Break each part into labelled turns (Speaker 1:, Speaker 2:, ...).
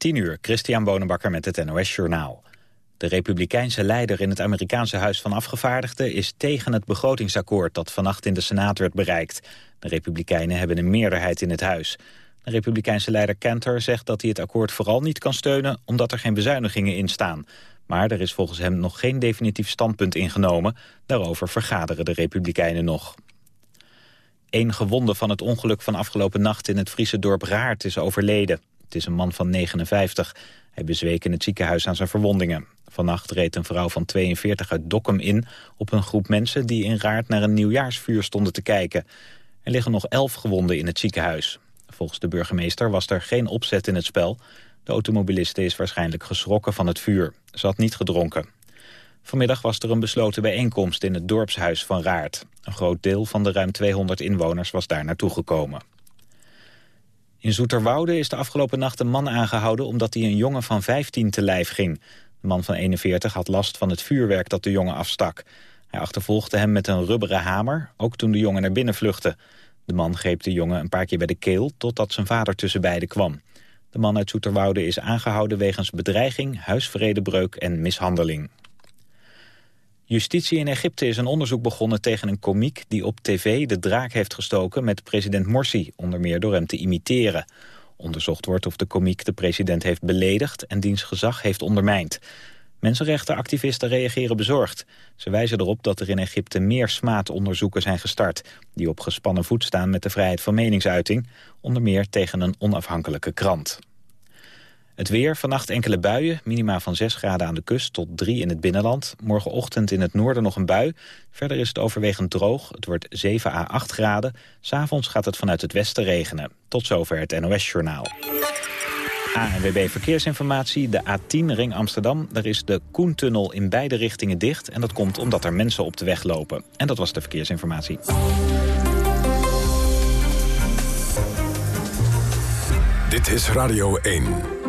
Speaker 1: 10 uur, Christian Bonenbakker met het NOS Journaal. De republikeinse leider in het Amerikaanse Huis van Afgevaardigden... is tegen het begrotingsakkoord dat vannacht in de Senaat werd bereikt. De republikeinen hebben een meerderheid in het huis. De republikeinse leider Cantor zegt dat hij het akkoord vooral niet kan steunen... omdat er geen bezuinigingen in staan. Maar er is volgens hem nog geen definitief standpunt ingenomen. Daarover vergaderen de republikeinen nog. Een gewonde van het ongeluk van afgelopen nacht in het Friese dorp Raart is overleden. Het is een man van 59. Hij bezweek in het ziekenhuis aan zijn verwondingen. Vannacht reed een vrouw van 42 uit Dokkum in op een groep mensen die in Raart naar een nieuwjaarsvuur stonden te kijken. Er liggen nog elf gewonden in het ziekenhuis. Volgens de burgemeester was er geen opzet in het spel. De automobiliste is waarschijnlijk geschrokken van het vuur. Ze had niet gedronken. Vanmiddag was er een besloten bijeenkomst in het dorpshuis van Raart. Een groot deel van de ruim 200 inwoners was daar naartoe gekomen. In Zoeterwoude is de afgelopen nacht een man aangehouden... omdat hij een jongen van 15 te lijf ging. De man van 41 had last van het vuurwerk dat de jongen afstak. Hij achtervolgde hem met een rubberen hamer, ook toen de jongen naar binnen vluchtte. De man greep de jongen een paar keer bij de keel... totdat zijn vader tussen beiden kwam. De man uit Zoeterwoude is aangehouden wegens bedreiging, huisvredebreuk en mishandeling. Justitie in Egypte is een onderzoek begonnen tegen een komiek die op tv de draak heeft gestoken met president Morsi, onder meer door hem te imiteren. Onderzocht wordt of de komiek de president heeft beledigd en diens gezag heeft ondermijnd. Mensenrechtenactivisten reageren bezorgd. Ze wijzen erop dat er in Egypte meer smaatonderzoeken zijn gestart... die op gespannen voet staan met de vrijheid van meningsuiting... onder meer tegen een onafhankelijke krant. Het weer, vannacht enkele buien, minima van 6 graden aan de kust tot 3 in het binnenland. Morgenochtend in het noorden nog een bui. Verder is het overwegend droog, het wordt 7 à 8 graden. S'avonds gaat het vanuit het westen regenen. Tot zover het NOS-journaal. ANWB Verkeersinformatie, de A10 Ring Amsterdam. Daar is de Koentunnel in beide richtingen dicht. En dat komt omdat er mensen op de weg lopen. En dat was de verkeersinformatie.
Speaker 2: Dit is Radio 1.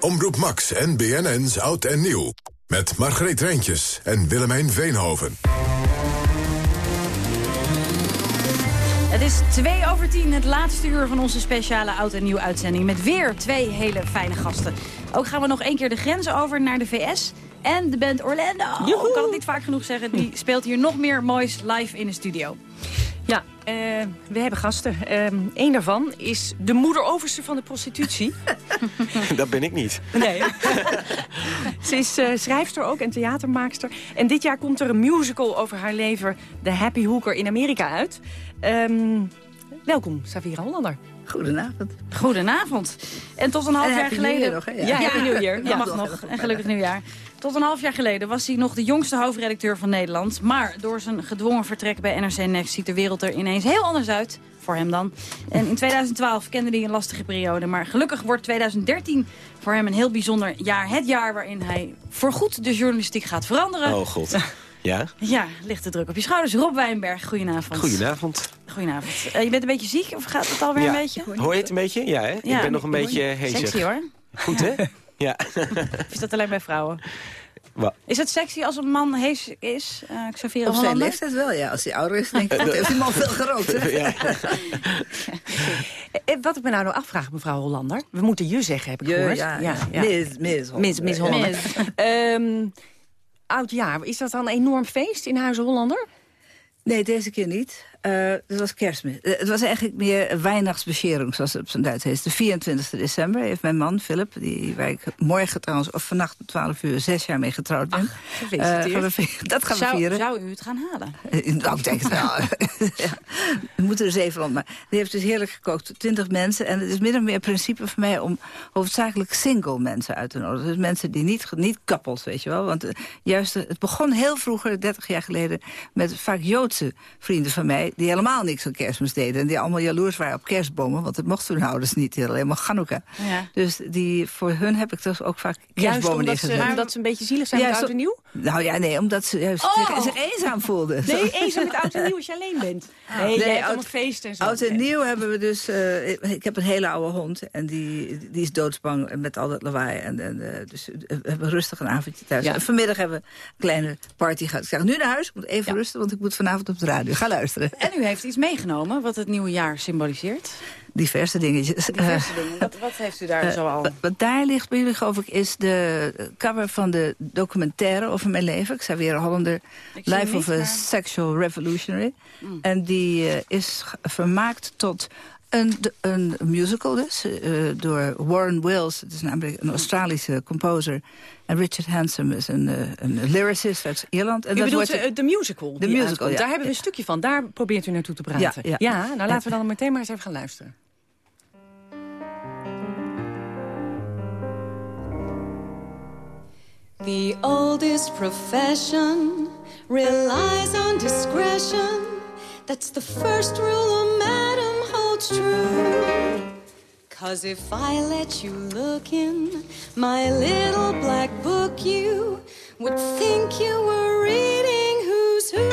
Speaker 2: Omroep Max en BNN's Oud en Nieuw. Met Margreet Rijntjes en Willemijn Veenhoven.
Speaker 3: Het is twee over tien, het laatste uur van onze speciale Oud en Nieuw uitzending. Met weer twee hele fijne gasten. Ook gaan we nog één keer de grens over naar de VS. En de band Orlando, ik kan het niet vaak genoeg zeggen, die speelt hier nog meer moois live in de studio.
Speaker 4: Ja, uh, we hebben gasten. Eén uh, daarvan is de moederoverste van de prostitutie.
Speaker 5: Dat ben ik niet.
Speaker 4: Nee. Ze is uh, schrijfster ook en theatermaakster. En dit jaar komt er een musical over haar leven... The Happy Hooker in Amerika uit. Um, welkom, Savira Hollander.
Speaker 6: Goedenavond.
Speaker 3: Goedenavond. En tot een half jaar geleden...
Speaker 6: Nog,
Speaker 3: ja. ja, Happy New Year. Ja, mag nog. En gelukkig nieuwjaar. Tot een half jaar geleden was hij nog de jongste hoofdredacteur van Nederland. Maar door zijn gedwongen vertrek bij NRC Next ziet de wereld er ineens heel anders uit. Voor hem dan. En in 2012 kende hij een lastige periode. Maar gelukkig wordt 2013 voor hem een heel bijzonder jaar. Het jaar waarin hij voorgoed de journalistiek gaat veranderen.
Speaker 5: Oh god. Ja?
Speaker 3: Ja, ligt de druk op je schouders. Rob Wijnberg, goedenavond.
Speaker 5: Goedenavond.
Speaker 3: Goedenavond. Uh, je bent een beetje ziek of gaat het alweer
Speaker 5: ja.
Speaker 3: een beetje?
Speaker 5: Hoor je het een beetje? Ja, hè?
Speaker 3: Ja,
Speaker 5: ik ben nog een beetje hezig.
Speaker 3: Sexy hoor.
Speaker 5: Goed, hè? ja.
Speaker 3: of is dat alleen bij vrouwen?
Speaker 5: Wat?
Speaker 3: Is het sexy als een man hees is? Uh, Xavier
Speaker 6: Op zijn leeftijd wel, ja. Als hij ouder is, denk ik, heeft die man veel gerookt. Hè?
Speaker 5: ja.
Speaker 4: Wat ik me nou nog afvraag, mevrouw Hollander. We moeten je zeggen, heb ik
Speaker 6: Je,
Speaker 4: gehoord.
Speaker 6: ja, ja. Mis, mis,
Speaker 4: Mis, mis Hollander. Um, oud jaar, is dat dan een enorm feest in Huizen Hollander?
Speaker 6: Nee, deze keer niet. Uh, het was kerstmis. Uh, het was eigenlijk meer Weihnachtsbescherung, zoals het op zijn Duits heet. De 24 december heeft mijn man, Philip, die, waar ik morgen trouwens, of vannacht om 12 uur, zes jaar mee getrouwd ben.
Speaker 3: Ach, gefeliciteerd.
Speaker 6: Uh, dat gaan we vieren.
Speaker 3: Zou u het gaan halen?
Speaker 6: nou, ik denk het wel. ja. We moeten er zeven rond. Maar die heeft dus heerlijk gekookt. Twintig mensen. En het is min of meer principe voor mij om hoofdzakelijk single mensen uit te nodigen. Dus mensen die niet, niet couples, weet je wel. Want juist, het begon heel vroeger, 30 jaar geleden, met vaak Joodse vrienden van mij die helemaal niks aan kerstmis deden. En die allemaal jaloers waren op kerstbomen. Want dat mochten hun ouders niet, helemaal Chanukka.
Speaker 3: Ja.
Speaker 6: Dus die, voor hun heb ik dus ook vaak kerstbomen
Speaker 4: Juist omdat ze, omdat ze een beetje zielig zijn
Speaker 6: Ja,
Speaker 4: met oud en nieuw?
Speaker 6: Nou ja, nee, omdat ze juist
Speaker 3: Oh.
Speaker 6: zich, zich eenzaam voelden.
Speaker 4: Nee, eenzaam met oud en nieuw als je alleen bent. Nee,
Speaker 6: Nee,
Speaker 4: hebt
Speaker 6: oud-
Speaker 4: feesten en zo.
Speaker 6: Oud en nieuw hebben we dus... eh, ik heb een hele oude hond en die, die is doodsbang met al dat lawaai. En, en, eh, dus we hebben rustig een avondje thuis.
Speaker 4: Ja.
Speaker 6: En vanmiddag hebben we een kleine party gehad. Ik zeg nu naar huis, ik moet even rusten, want ik moet vanavond op de radio. Ga luisteren.
Speaker 3: En u heeft iets meegenomen wat het nieuwe jaar symboliseert.
Speaker 6: diverse dingetjes.
Speaker 3: Diverse dingen. Wat, wat heeft u daar zo al?
Speaker 6: Wat, wat daar ligt bij jullie, geloof ik, is de cover van de documentaire over mijn leven. Hollander,
Speaker 3: Ik zie hem
Speaker 6: Life of a Sexual Revolutionary.
Speaker 3: Mm.
Speaker 6: En die eh, is vermaakt tot een, een musical dus, eh, door Warren Wills. Het is namelijk een Australische composer. En Richard Handsome is een, eh, een lyricist uit Ierland. En
Speaker 4: U bedoelt
Speaker 6: wordt-
Speaker 4: eh, de musical?
Speaker 6: De musical, ja.
Speaker 4: Daar hebben we een stukje van. Daar probeert u naartoe te praten.
Speaker 6: Ja, ja.
Speaker 4: nou laten we dan meteen maar eens even gaan luisteren.
Speaker 7: The oldest profession relies on discretion. That's the first rule madam true. Cause if I let you look in my little black book, you would think you were reading Who's Who.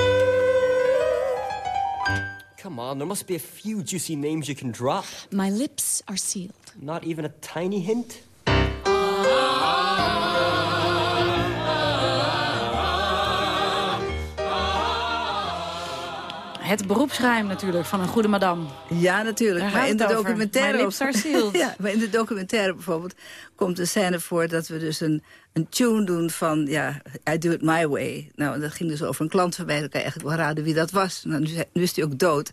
Speaker 8: Come on, there must be a few juicy names you can drop.
Speaker 7: My lips are sealed.
Speaker 8: Not even a tiny hint?
Speaker 3: Het beroepsgeheim natuurlijk van een goede madame.
Speaker 6: Ja, natuurlijk.
Speaker 3: Daar
Speaker 6: maar in de
Speaker 3: over.
Speaker 6: documentaire...
Speaker 3: Sealed.
Speaker 6: ja, maar in de documentaire bijvoorbeeld komt een scène voor... dat we dus een, een tune doen van, ja, I do it my way. Nou, dat ging dus over een klant voorbij. Dan kan je eigenlijk wel raden wie dat was. Nou, nu, nu is hij ook dood.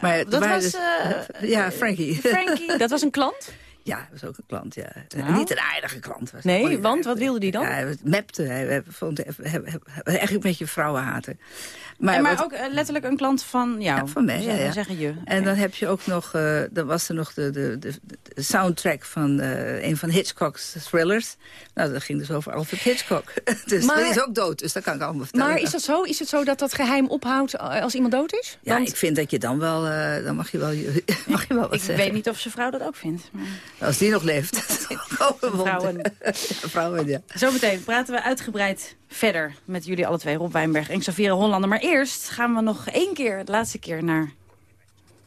Speaker 6: Maar
Speaker 3: Dat was,
Speaker 6: dus-
Speaker 3: eh,
Speaker 6: ja, Frankie.
Speaker 3: Frankie.
Speaker 4: Dat was een klant?
Speaker 6: Ja, dat was ook een klant, ja.
Speaker 3: Nou.
Speaker 6: Niet een aardige klant. Was
Speaker 4: Nee, want wat wilde die dan?
Speaker 6: Ja, hij mapte. Hij, vond eigenlijk een beetje vrouwenhater.
Speaker 3: Maar, maar
Speaker 6: wat-
Speaker 3: ook eh, letterlijk een klant van jou.
Speaker 6: Ja, van mij, ja,
Speaker 3: zeggen-
Speaker 6: ja.
Speaker 3: zeggen je.
Speaker 6: En dan heb je ook nog, eh, dan was er nog de, de, de, de soundtrack van eh, een van Hitchcock's thrillers. Nou, dat ging dus over Alfred Hitchcock. dus
Speaker 4: Maar-
Speaker 6: die is ook dood, dus dat kan ik allemaal vertellen.
Speaker 4: Maar is dat zo? Is het zo dat dat geheim ophoudt als iemand dood is?
Speaker 6: Ja,
Speaker 4: Want-
Speaker 6: ik vind dat je dan wel, dan mag je wel, mag je wel wat
Speaker 3: Ik
Speaker 6: zeggen.
Speaker 3: weet niet of zijn vrouw dat ook vindt. Maar...
Speaker 6: Als die nog leeft.
Speaker 3: Vrouwen.
Speaker 6: Ja, vrouwen, ja.
Speaker 3: Zometeen praten we uitgebreid verder met jullie alle twee, Rob Wijnberg en Xavier Hollander. Maar eerst gaan we nog één keer, de laatste keer, naar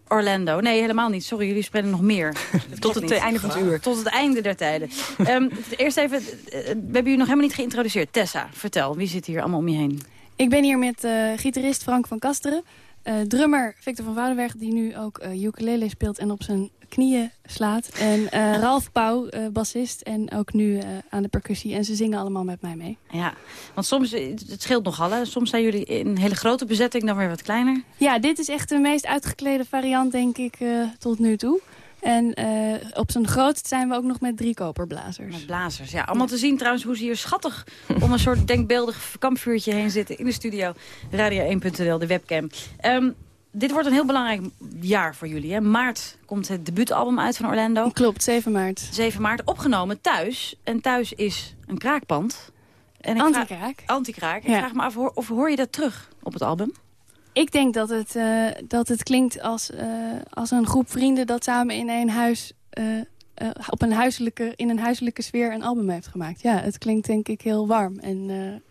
Speaker 3: Orlando. Nee, helemaal niet. Sorry, jullie spelen nog meer.
Speaker 4: Tot het eh, einde van het uur.
Speaker 3: Tot het einde der tijden. Ehm, eerst even, eh, we hebben jullie nog helemaal niet geïntroduceerd. Tessa, vertel, wie zit hier allemaal om je heen?
Speaker 9: Ik ben hier met eh, gitarist Frank van Kasteren. Eh, drummer Victor van Woudenberg, die nu ook eh ukulele speelt en op zijn knieën slaat. En eh, Ralf Pauw, bassist en ook nu aan de percussie. En ze zingen allemaal met mij mee.
Speaker 3: Ja, want soms, het scheelt nogal hè. Soms zijn jullie in een hele grote bezetting, dan weer wat kleiner.
Speaker 9: Ja, dit is echt de meest uitgeklede variant, denk ik, tot nu toe. En eh, op zijn grootst zijn we ook nog met drie koperblazers.
Speaker 3: Met blazers, ja. Allemaal te zien trouwens hoe ze hier schattig om een soort denkbeeldig kampvuurtje heen zitten in de studio. Radio1.nl, de webcam. Ehm, dit wordt een heel belangrijk jaar voor jullie. Hè? Maart komt het debuutalbum uit van Orlando.
Speaker 9: Klopt, 7 maart.
Speaker 3: 7 maart opgenomen thuis. En thuis is een kraakpand. En ik vraag-
Speaker 9: Antikraak.
Speaker 3: Antikraak. Ik
Speaker 9: Ja.
Speaker 3: vraag me af, hoor- of hoor je dat terug op het album?
Speaker 9: Ik denk dat het, eh, dat het klinkt als, eh, als een groep vrienden dat samen in een huis... eh, op een huiselijke, in een huiselijke sfeer een album heeft gemaakt. Ja, het klinkt denk ik heel warm en,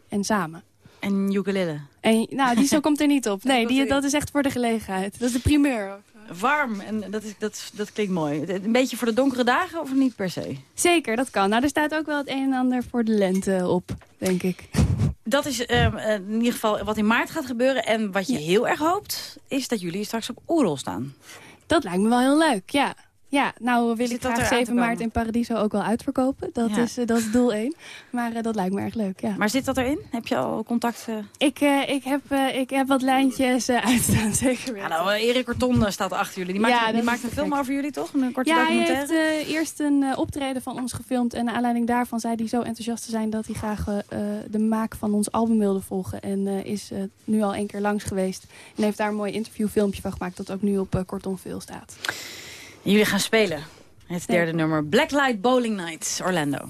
Speaker 9: en samen.
Speaker 3: En ukulele.
Speaker 9: En, nou, die zo komt er niet op. Nee, die, dat is echt voor de gelegenheid. Dat is de primeur.
Speaker 3: Warm, en dat, is, dat, dat klinkt mooi. Een beetje voor de donkere dagen of niet per se?
Speaker 9: Zeker, dat kan. Nou, er staat ook wel het een en ander voor de lente op, denk ik.
Speaker 3: Dat is ehm, eh, in ieder geval wat in maart gaat gebeuren. En wat je
Speaker 9: Ja.
Speaker 3: heel erg hoopt, is dat jullie straks op Oerol staan.
Speaker 9: Dat lijkt me wel heel leuk, ja. Ja, nou wil
Speaker 3: Zit
Speaker 9: ik
Speaker 3: dat
Speaker 9: graag
Speaker 3: eraan te
Speaker 9: 7 maart in Paradiso ook wel uitverkopen. Dat,
Speaker 3: Ja.
Speaker 9: is, eh, dat is doel 1. Maar eh, dat lijkt me erg leuk, ja.
Speaker 3: Maar zit dat erin? Heb je al contact? eh?
Speaker 9: Ik, ik, heb, ik heb wat lijntjes uitstaan, zeker weten.
Speaker 3: Ja, nou, eh, Erik Corton staat achter jullie. Die maakt,
Speaker 9: Ja,
Speaker 3: die maakt een film over jullie, toch? Een korte
Speaker 9: Ja, hij heeft eerst een optreden van ons gefilmd. En naar aanleiding daarvan zei hij zo enthousiast te zijn... dat hij graag de maak van ons album wilde volgen. En is nu al één keer langs geweest. En heeft daar een mooi interviewfilmpje van gemaakt... dat ook nu op Kortom Veel staat.
Speaker 3: Jullie gaan spelen. Het derde nummer. Blacklight Bowling Nights, Orlando.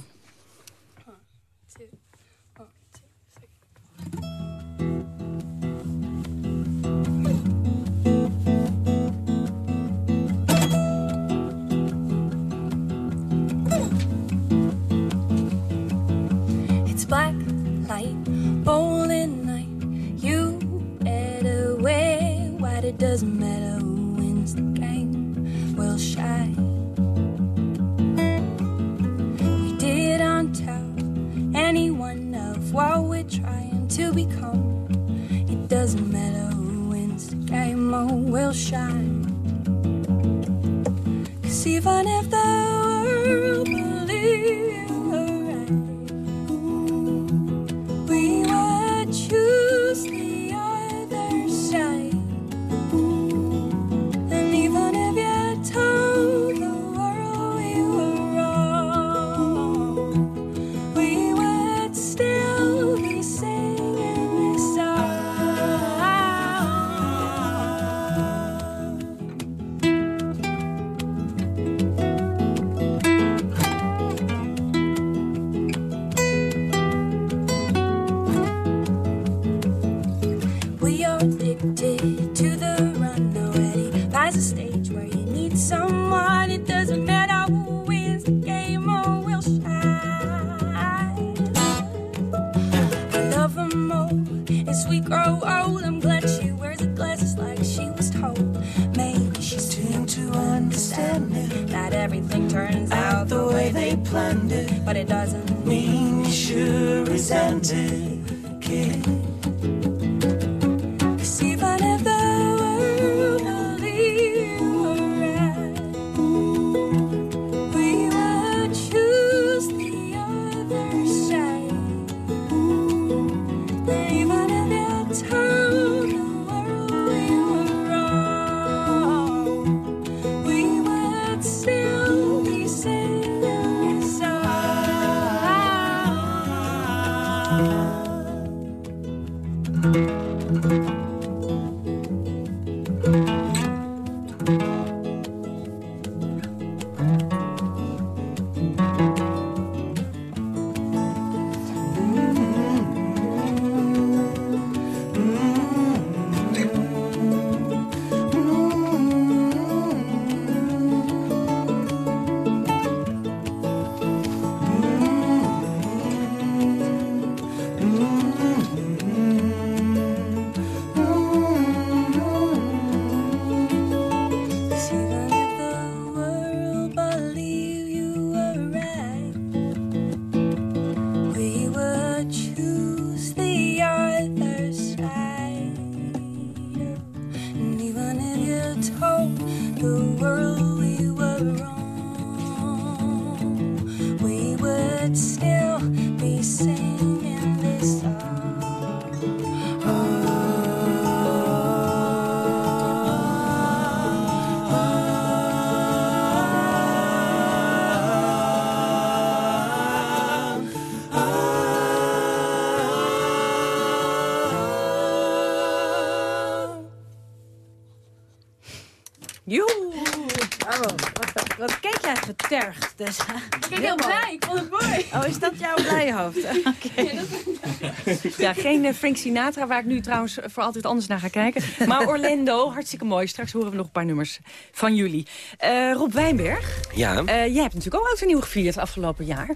Speaker 4: Geen eh, Frank Sinatra, waar ik nu trouwens voor altijd anders naar ga kijken. Maar Orlando, hartstikke mooi. Straks horen we nog een paar nummers van jullie. Eh, Rob Wijnberg,
Speaker 5: Ja.
Speaker 4: eh, jij hebt natuurlijk ook oud en nieuw gevierd afgelopen jaar.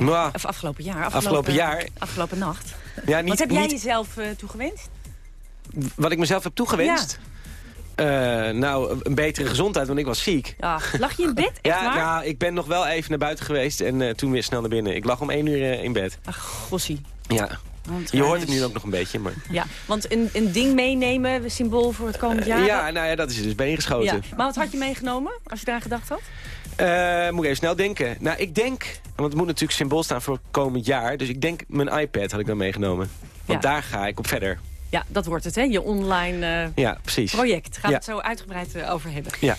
Speaker 5: Mwah.
Speaker 4: Of afgelopen jaar.
Speaker 5: Afgelopen jaar.
Speaker 4: Afgelopen nacht.
Speaker 5: ja niet,
Speaker 4: Wat heb jij
Speaker 5: niet
Speaker 4: jezelf toegewenst?
Speaker 5: wat ik mezelf heb toegewenst. Eh, nou, een betere gezondheid, want ik was ziek.
Speaker 4: Ja, lag je in bed? Echt
Speaker 5: ja,
Speaker 4: waar?
Speaker 5: nou, ik ben nog wel even naar buiten geweest en toen weer snel naar binnen. Ik lag om één uur in bed.
Speaker 4: Ach, gossie.
Speaker 5: Ja. Je hoort het nu ook nog een beetje, maar...
Speaker 4: Ja, want een, een ding meenemen, een symbool voor het komend jaar.
Speaker 5: ja, nou ja, dat is dus bijeengeschoten.
Speaker 4: Ja. Maar wat had je meegenomen, als je daar gedacht had?
Speaker 5: Eh, moet ik even snel denken. Nou, ik denk, want het moet natuurlijk symbool staan voor komend jaar. Dus ik denk mijn iPad had ik dan meegenomen. Want
Speaker 4: Ja.
Speaker 5: daar ga ik op verder.
Speaker 4: Ja, dat wordt het, hè? Je online eh,
Speaker 5: Ja, precies.
Speaker 4: project. Gaan we
Speaker 5: Ja.
Speaker 4: het zo uitgebreid eh, over hebben.
Speaker 5: Ja.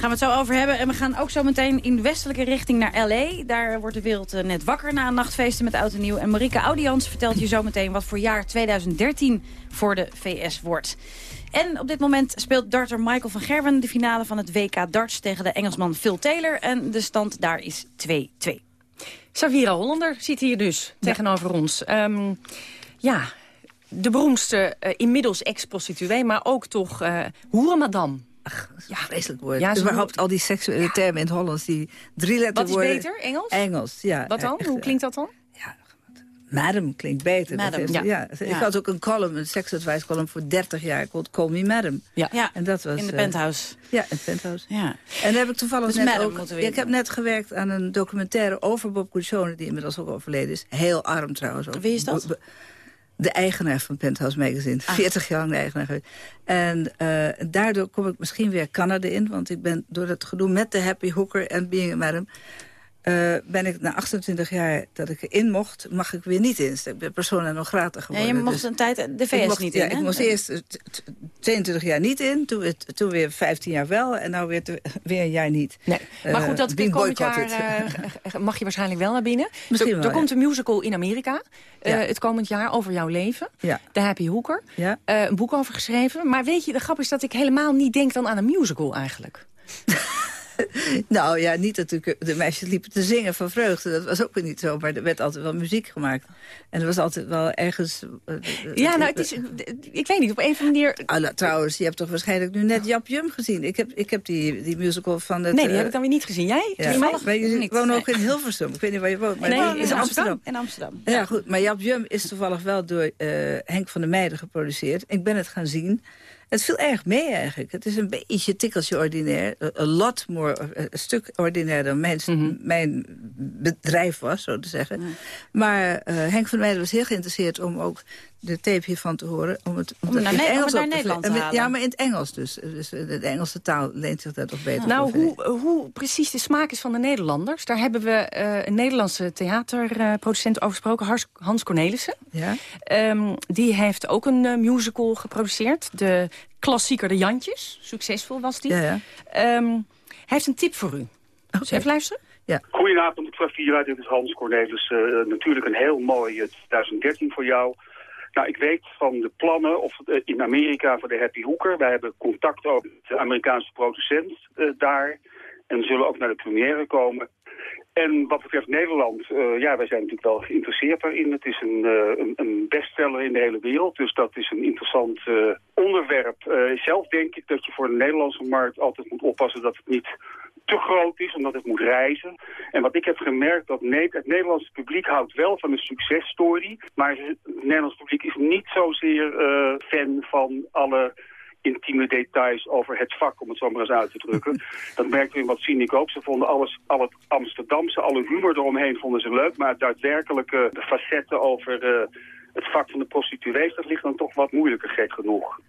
Speaker 3: Gaan we het zo over hebben. En we gaan ook zo meteen in de westelijke richting naar L.A. Daar wordt de wereld eh, net wakker na een nachtfeesten met Oud en Nieuw. En Marika Audians vertelt je zo meteen wat voor jaar 2013 voor de VS wordt. En op dit moment speelt darter Michael van Gerwen de finale van het WK darts tegen de Engelsman Phil Taylor. En de stand daar is 2-2.
Speaker 4: Savira Hollander zit hier dus tegenover ons. Ehm, ja, de beroemdste, eh, inmiddels ex-prostituee, maar ook toch uh, hoerenmadame.
Speaker 6: Ja, vreselijk woord.
Speaker 4: Ja,
Speaker 6: Ja,
Speaker 4: ze
Speaker 6: Überhaupt al die seksuele termen in het Hollands, die drie
Speaker 4: Wat
Speaker 6: letterwoorden.
Speaker 4: is beter, Engels?
Speaker 6: Engels, ja.
Speaker 4: Wat dan?
Speaker 6: echt,
Speaker 4: Hoe
Speaker 6: eh,
Speaker 4: klinkt dat dan?
Speaker 6: Madam klinkt beter. Dat
Speaker 3: Madam,
Speaker 6: heeft-
Speaker 3: ja.
Speaker 6: ja. Ik
Speaker 3: Ja.
Speaker 6: had ook een column, een seksadvice column voor 30 jaar. called Call Me Madam.
Speaker 4: Ja.
Speaker 3: Ja,
Speaker 6: En dat was,
Speaker 3: in de
Speaker 6: eh,
Speaker 3: penthouse.
Speaker 6: Ja, in het penthouse.
Speaker 3: Ja.
Speaker 6: En daar heb ik toevallig
Speaker 3: Dus
Speaker 6: net
Speaker 3: madam
Speaker 6: ook... Ja, ik heb net gewerkt aan een documentaire over Bob Guccione... die inmiddels ook overleden is. Heel arm trouwens. Ook.
Speaker 3: Wie is dat?
Speaker 6: Bo- de eigenaar van Penthouse Magazine. 40 jaar lang de eigenaar geweest. En eh, daardoor kom ik misschien weer Canada in. Want ik ben door dat gedoe met de Happy Hooker en Being a Madam... eh, ben ik na 28 jaar dat ik erin mocht, mag ik weer niet in. Dus ik ben persona non grata
Speaker 3: Ja,
Speaker 6: geworden.
Speaker 3: je mocht
Speaker 6: Dus
Speaker 3: een tijd de VS
Speaker 6: ik mocht,
Speaker 3: niet
Speaker 6: ja,
Speaker 3: in, hè?
Speaker 6: Ik moest eerst eh, t- t- 22 jaar niet in, toen, weer- toen weer 15 jaar wel... en nou weer, te- weer een jaar niet.
Speaker 4: Nee. Maar
Speaker 6: Eh,
Speaker 4: goed, dat
Speaker 6: being
Speaker 4: komend jaar eh, mag je waarschijnlijk wel naar binnen.
Speaker 6: Misschien
Speaker 4: er,
Speaker 6: wel,
Speaker 4: er
Speaker 6: ja.
Speaker 4: komt een musical in Amerika eh,
Speaker 6: Ja.
Speaker 4: het komend jaar over jouw leven.
Speaker 6: Ja.
Speaker 4: The Happy Hooker.
Speaker 6: Ja.
Speaker 4: Eh, een boek over geschreven. Maar weet je, de grap is dat ik helemaal niet denk dan aan een musical eigenlijk.
Speaker 6: Nou ja, niet natuurlijk. De meisjes liepen te zingen van vreugde. Dat was ook weer niet zo. Maar er werd altijd wel muziek gemaakt. En er was altijd wel ergens... eh, eh,
Speaker 4: Ja, nou, het is, ik weet niet, op een of andere manier...
Speaker 6: Ah, nou, trouwens, je hebt toch waarschijnlijk nu net Jap Jum gezien. Ik heb, ik heb die, die musical van het...
Speaker 4: Nee, die
Speaker 6: eh,
Speaker 4: heb ik dan weer niet gezien. Jij?
Speaker 6: ja, jullie
Speaker 3: niet.
Speaker 6: wonen ook in Hilversum. Ik weet niet waar je woont. Maar
Speaker 4: Nee, in Amsterdam.
Speaker 3: In Amsterdam.
Speaker 6: Ja, goed. Maar Jap Jum is toevallig wel door eh, Henk van der Meijden geproduceerd. Ik ben het gaan zien. Het viel erg mee eigenlijk. Het is een beetje tikkeltje ordinair. A lot more, een stuk ordinair dan mijn,
Speaker 4: Mhm.
Speaker 6: mijn bedrijf was, zo te zeggen. Maar eh, Henk van Meijden was heel geïnteresseerd om ook de tape hiervan te horen. Om het,
Speaker 3: Om
Speaker 6: het
Speaker 3: naar
Speaker 6: in
Speaker 3: Ne- om het
Speaker 6: op
Speaker 3: naar
Speaker 6: te
Speaker 3: Nederland te
Speaker 6: Ja, maar in het Engels dus. Dus eh, de Engelse taal leent zich daar toch beter
Speaker 4: Nou, hoe, hoe precies de smaak is van de Nederlanders... daar hebben we eh, een Nederlandse theaterproducent over gesproken, Hans- Hans Cornelissen.
Speaker 6: Ja?
Speaker 4: Ehm, die heeft ook een eh, musical geproduceerd. De klassieker De Jantjes. Succesvol was die.
Speaker 6: Ja, ja.
Speaker 4: Ehm, hij heeft een tip voor u. Dus even luisteren.
Speaker 10: Goedenavond, mevrouw Vira. Dit is Hans Cornelis. Natuurlijk een heel mooi eh, 2013 voor jou. Nou, ik weet van de plannen of, eh, in Amerika voor de Happy Hooker. Wij hebben contact ook met de Amerikaanse producent eh, daar. En zullen ook naar de première komen. En wat betreft Nederland, eh, ja, wij zijn natuurlijk wel geïnteresseerd daarin. Het is een, een, bestseller in de hele wereld, dus dat is een interessant onderwerp. Zelf denk ik dat je voor de Nederlandse markt altijd moet oppassen dat het niet te groot is, omdat het moet reizen. En wat ik heb gemerkt, dat het Nederlandse publiek houdt wel van een successtory, maar het Nederlandse publiek is niet zozeer eh, fan van alle intieme details over het vak, om het zo maar eens uit te drukken. Dat merkte we in wat cynic ook. Ze vonden alles, al het Amsterdamse, alle humor eromheen vonden ze leuk, maar daadwerkelijke de facetten over eh, het vak van de prostituees, dat ligt dan toch wat moeilijker, gek genoeg.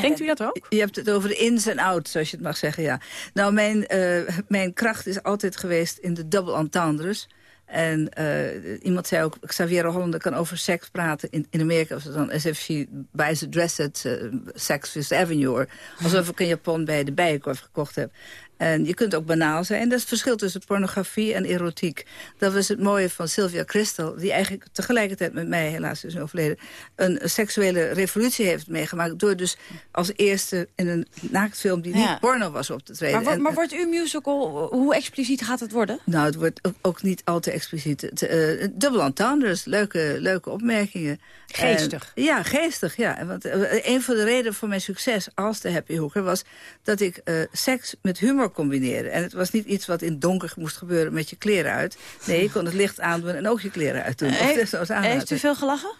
Speaker 4: Denkt u dat ook?
Speaker 6: Je hebt het over de ins en outs, zoals je het mag zeggen, ja. Nou, mijn, eh, mijn kracht is altijd geweest in de double entendres. En eh, iemand zei ook, Xavier Hollander kan over seks praten. In, in Amerika het dan as if she buys a dress at uh, Saks Fifth Avenue. Or alsof ik een japon bij de Bijenkorf gekocht heb. En je kunt ook banaal zijn. Dat is het verschil tussen pornografie en erotiek. Dat was het mooie van Sylvia Christel... die eigenlijk tegelijkertijd met mij, helaas is overleden... een seksuele revolutie heeft meegemaakt... door dus als eerste in een naaktfilm die
Speaker 3: Ja.
Speaker 6: niet porno was op te treden.
Speaker 3: Maar, wordt-
Speaker 6: En-
Speaker 3: maar wordt uw musical, hoe expliciet gaat het worden?
Speaker 6: nou, het wordt ook, ook niet al te expliciet. Het, eh, dubbel entendres, leuke, leuke opmerkingen.
Speaker 4: Geestig.
Speaker 6: En- ja, geestig, ja. En Want eh, een van de redenen voor mijn succes als de Happy Hooker... was dat ik eh, seks met humor combineerde. En het was niet iets wat in donker moest gebeuren met je kleren uit. Nee, je kon het licht aandoen en ook je kleren uitdoen. Of
Speaker 3: He- heeft u veel gelachen?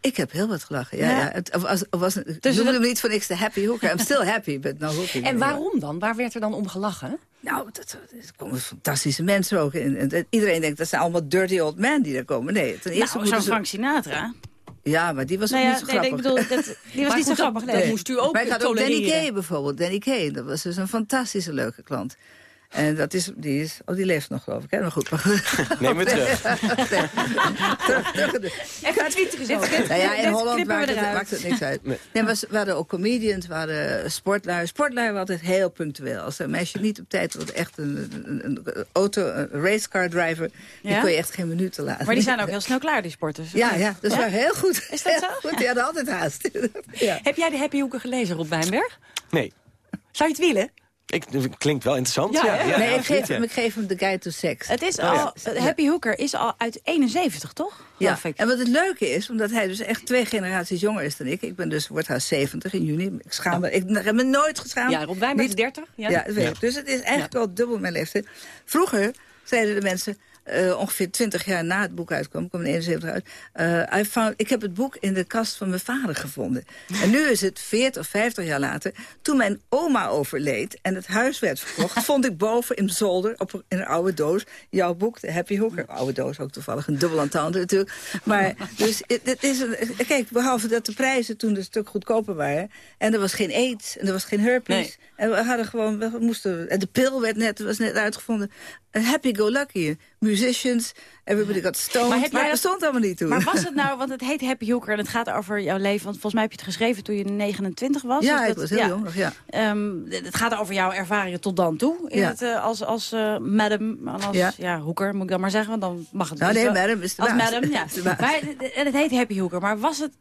Speaker 6: Ik heb heel wat gelachen, ja.
Speaker 3: Ja.
Speaker 6: ja. Het was, was, ik
Speaker 3: Dus
Speaker 6: noemde hem niet van niks de Happy Hooker. I'm still happy, but no hooking.
Speaker 4: En waarom dan? Waar werd er dan om gelachen?
Speaker 6: Nou, dat, dat- komen fantastische mensen ook in. En iedereen denkt dat zijn allemaal dirty old men die daar komen. Nee, ten eerste
Speaker 3: Nou, zo'n. Frank Sinatra.
Speaker 6: Ja, maar die was
Speaker 3: Nou
Speaker 6: ook
Speaker 3: ja,
Speaker 6: niet zo
Speaker 3: nee, nee,
Speaker 6: grappig.
Speaker 3: ik bedoel, dat, die was niet zo
Speaker 4: goed,
Speaker 3: grappig.
Speaker 4: dat
Speaker 3: nee.
Speaker 4: moest u ook
Speaker 6: ik had ook Danny. Kaye bijvoorbeeld. Danny Kaye, dat was dus een fantastische leuke klant. En dat is, die is, oh, die leeft nog geloof ik, hè? Maar goed. Maar goed.
Speaker 5: Neem het terug.
Speaker 6: terug, terug.
Speaker 4: Even twitteren zo.
Speaker 6: Nou ja, in Holland maakt het, maakt het niks uit. Nee. maar we hadden ook comedians, we hadden sportlui. Sportlui waren altijd heel punctueel. Als een meisje niet op tijd was, echt een, een, een auto, een racecar driver... die
Speaker 3: Ja?
Speaker 6: kon je echt geen minuut te laten.
Speaker 3: Maar die zijn ook heel snel klaar, die sporters.
Speaker 6: Ja, ja, dat is wel heel goed.
Speaker 3: Is dat zo?
Speaker 6: Heel Goed, die hadden altijd haast. ja.
Speaker 4: Heb jij de Happy Hoeken gelezen, Rob Wijnberg?
Speaker 5: Nee.
Speaker 4: Zou je het willen?
Speaker 5: Ik, klinkt wel interessant.
Speaker 4: Ja,
Speaker 5: Ja,
Speaker 4: hè?
Speaker 5: ja,
Speaker 6: nee, ik geef, hem,
Speaker 5: ja.
Speaker 6: ik geef hem de guide to sex.
Speaker 3: Het is
Speaker 6: Oh,
Speaker 3: al,
Speaker 6: ja.
Speaker 3: Happy Hooker is al uit 71, toch?
Speaker 6: Ja,
Speaker 3: ik.
Speaker 6: en wat het leuke is, omdat hij dus echt twee generaties jonger is dan ik. Ik ben dus, word haar 70 in juni. Ik schaam me, ik heb me nooit geschaamd.
Speaker 4: Ja, Rob Wijnberg is
Speaker 6: Niet-
Speaker 4: 30. Ja.
Speaker 6: Weet. Dus het is eigenlijk wel dubbel mijn leeftijd. Vroeger zeiden de mensen... eh, ongeveer 20 jaar na het boek uitkwam, kwam in 71 uit. I found, ik heb het boek in de kast van mijn vader gevonden. En nu is het 40 of 50 jaar later. Toen mijn oma overleed en het huis werd verkocht... vond ik boven in de zolder, op, in een oude doos... jouw boek, de Happy Hooker. Oude doos, ook toevallig een dubbel entendre natuurlijk. Maar dus, het, het is een, kijk, behalve dat de prijzen toen een stuk goedkoper waren... en er was geen aids en er was geen herpes...
Speaker 4: Nee.
Speaker 6: En we hadden gewoon, we moesten, en de pil werd net, was net uitgevonden. Happy-go-lucky. Musicians, everybody got stoned.
Speaker 3: Maar
Speaker 6: Maar,
Speaker 3: heb jij-
Speaker 6: dat bestond allemaal niet toen.
Speaker 3: Maar was het nou, want het heet Happy Hooker en het gaat over jouw leven. Want volgens mij heb je het geschreven toen je 29 was.
Speaker 6: Ja,
Speaker 3: Dus
Speaker 6: ik
Speaker 3: dat-
Speaker 6: was heel jong nog, ja.
Speaker 3: Ehm, het gaat over jouw ervaringen tot dan toe. In
Speaker 6: Ja.
Speaker 3: het, eh, als als eh, madam, als ja.
Speaker 6: Ja.
Speaker 3: hoeker moet ik dan maar zeggen. Want dan mag het
Speaker 6: Nou,
Speaker 3: dus
Speaker 6: nee,
Speaker 3: wel.
Speaker 6: madam is de
Speaker 3: Als
Speaker 6: baas.
Speaker 3: madam, ja. Maar, het- en het heet Happy Hooker. Maar was het...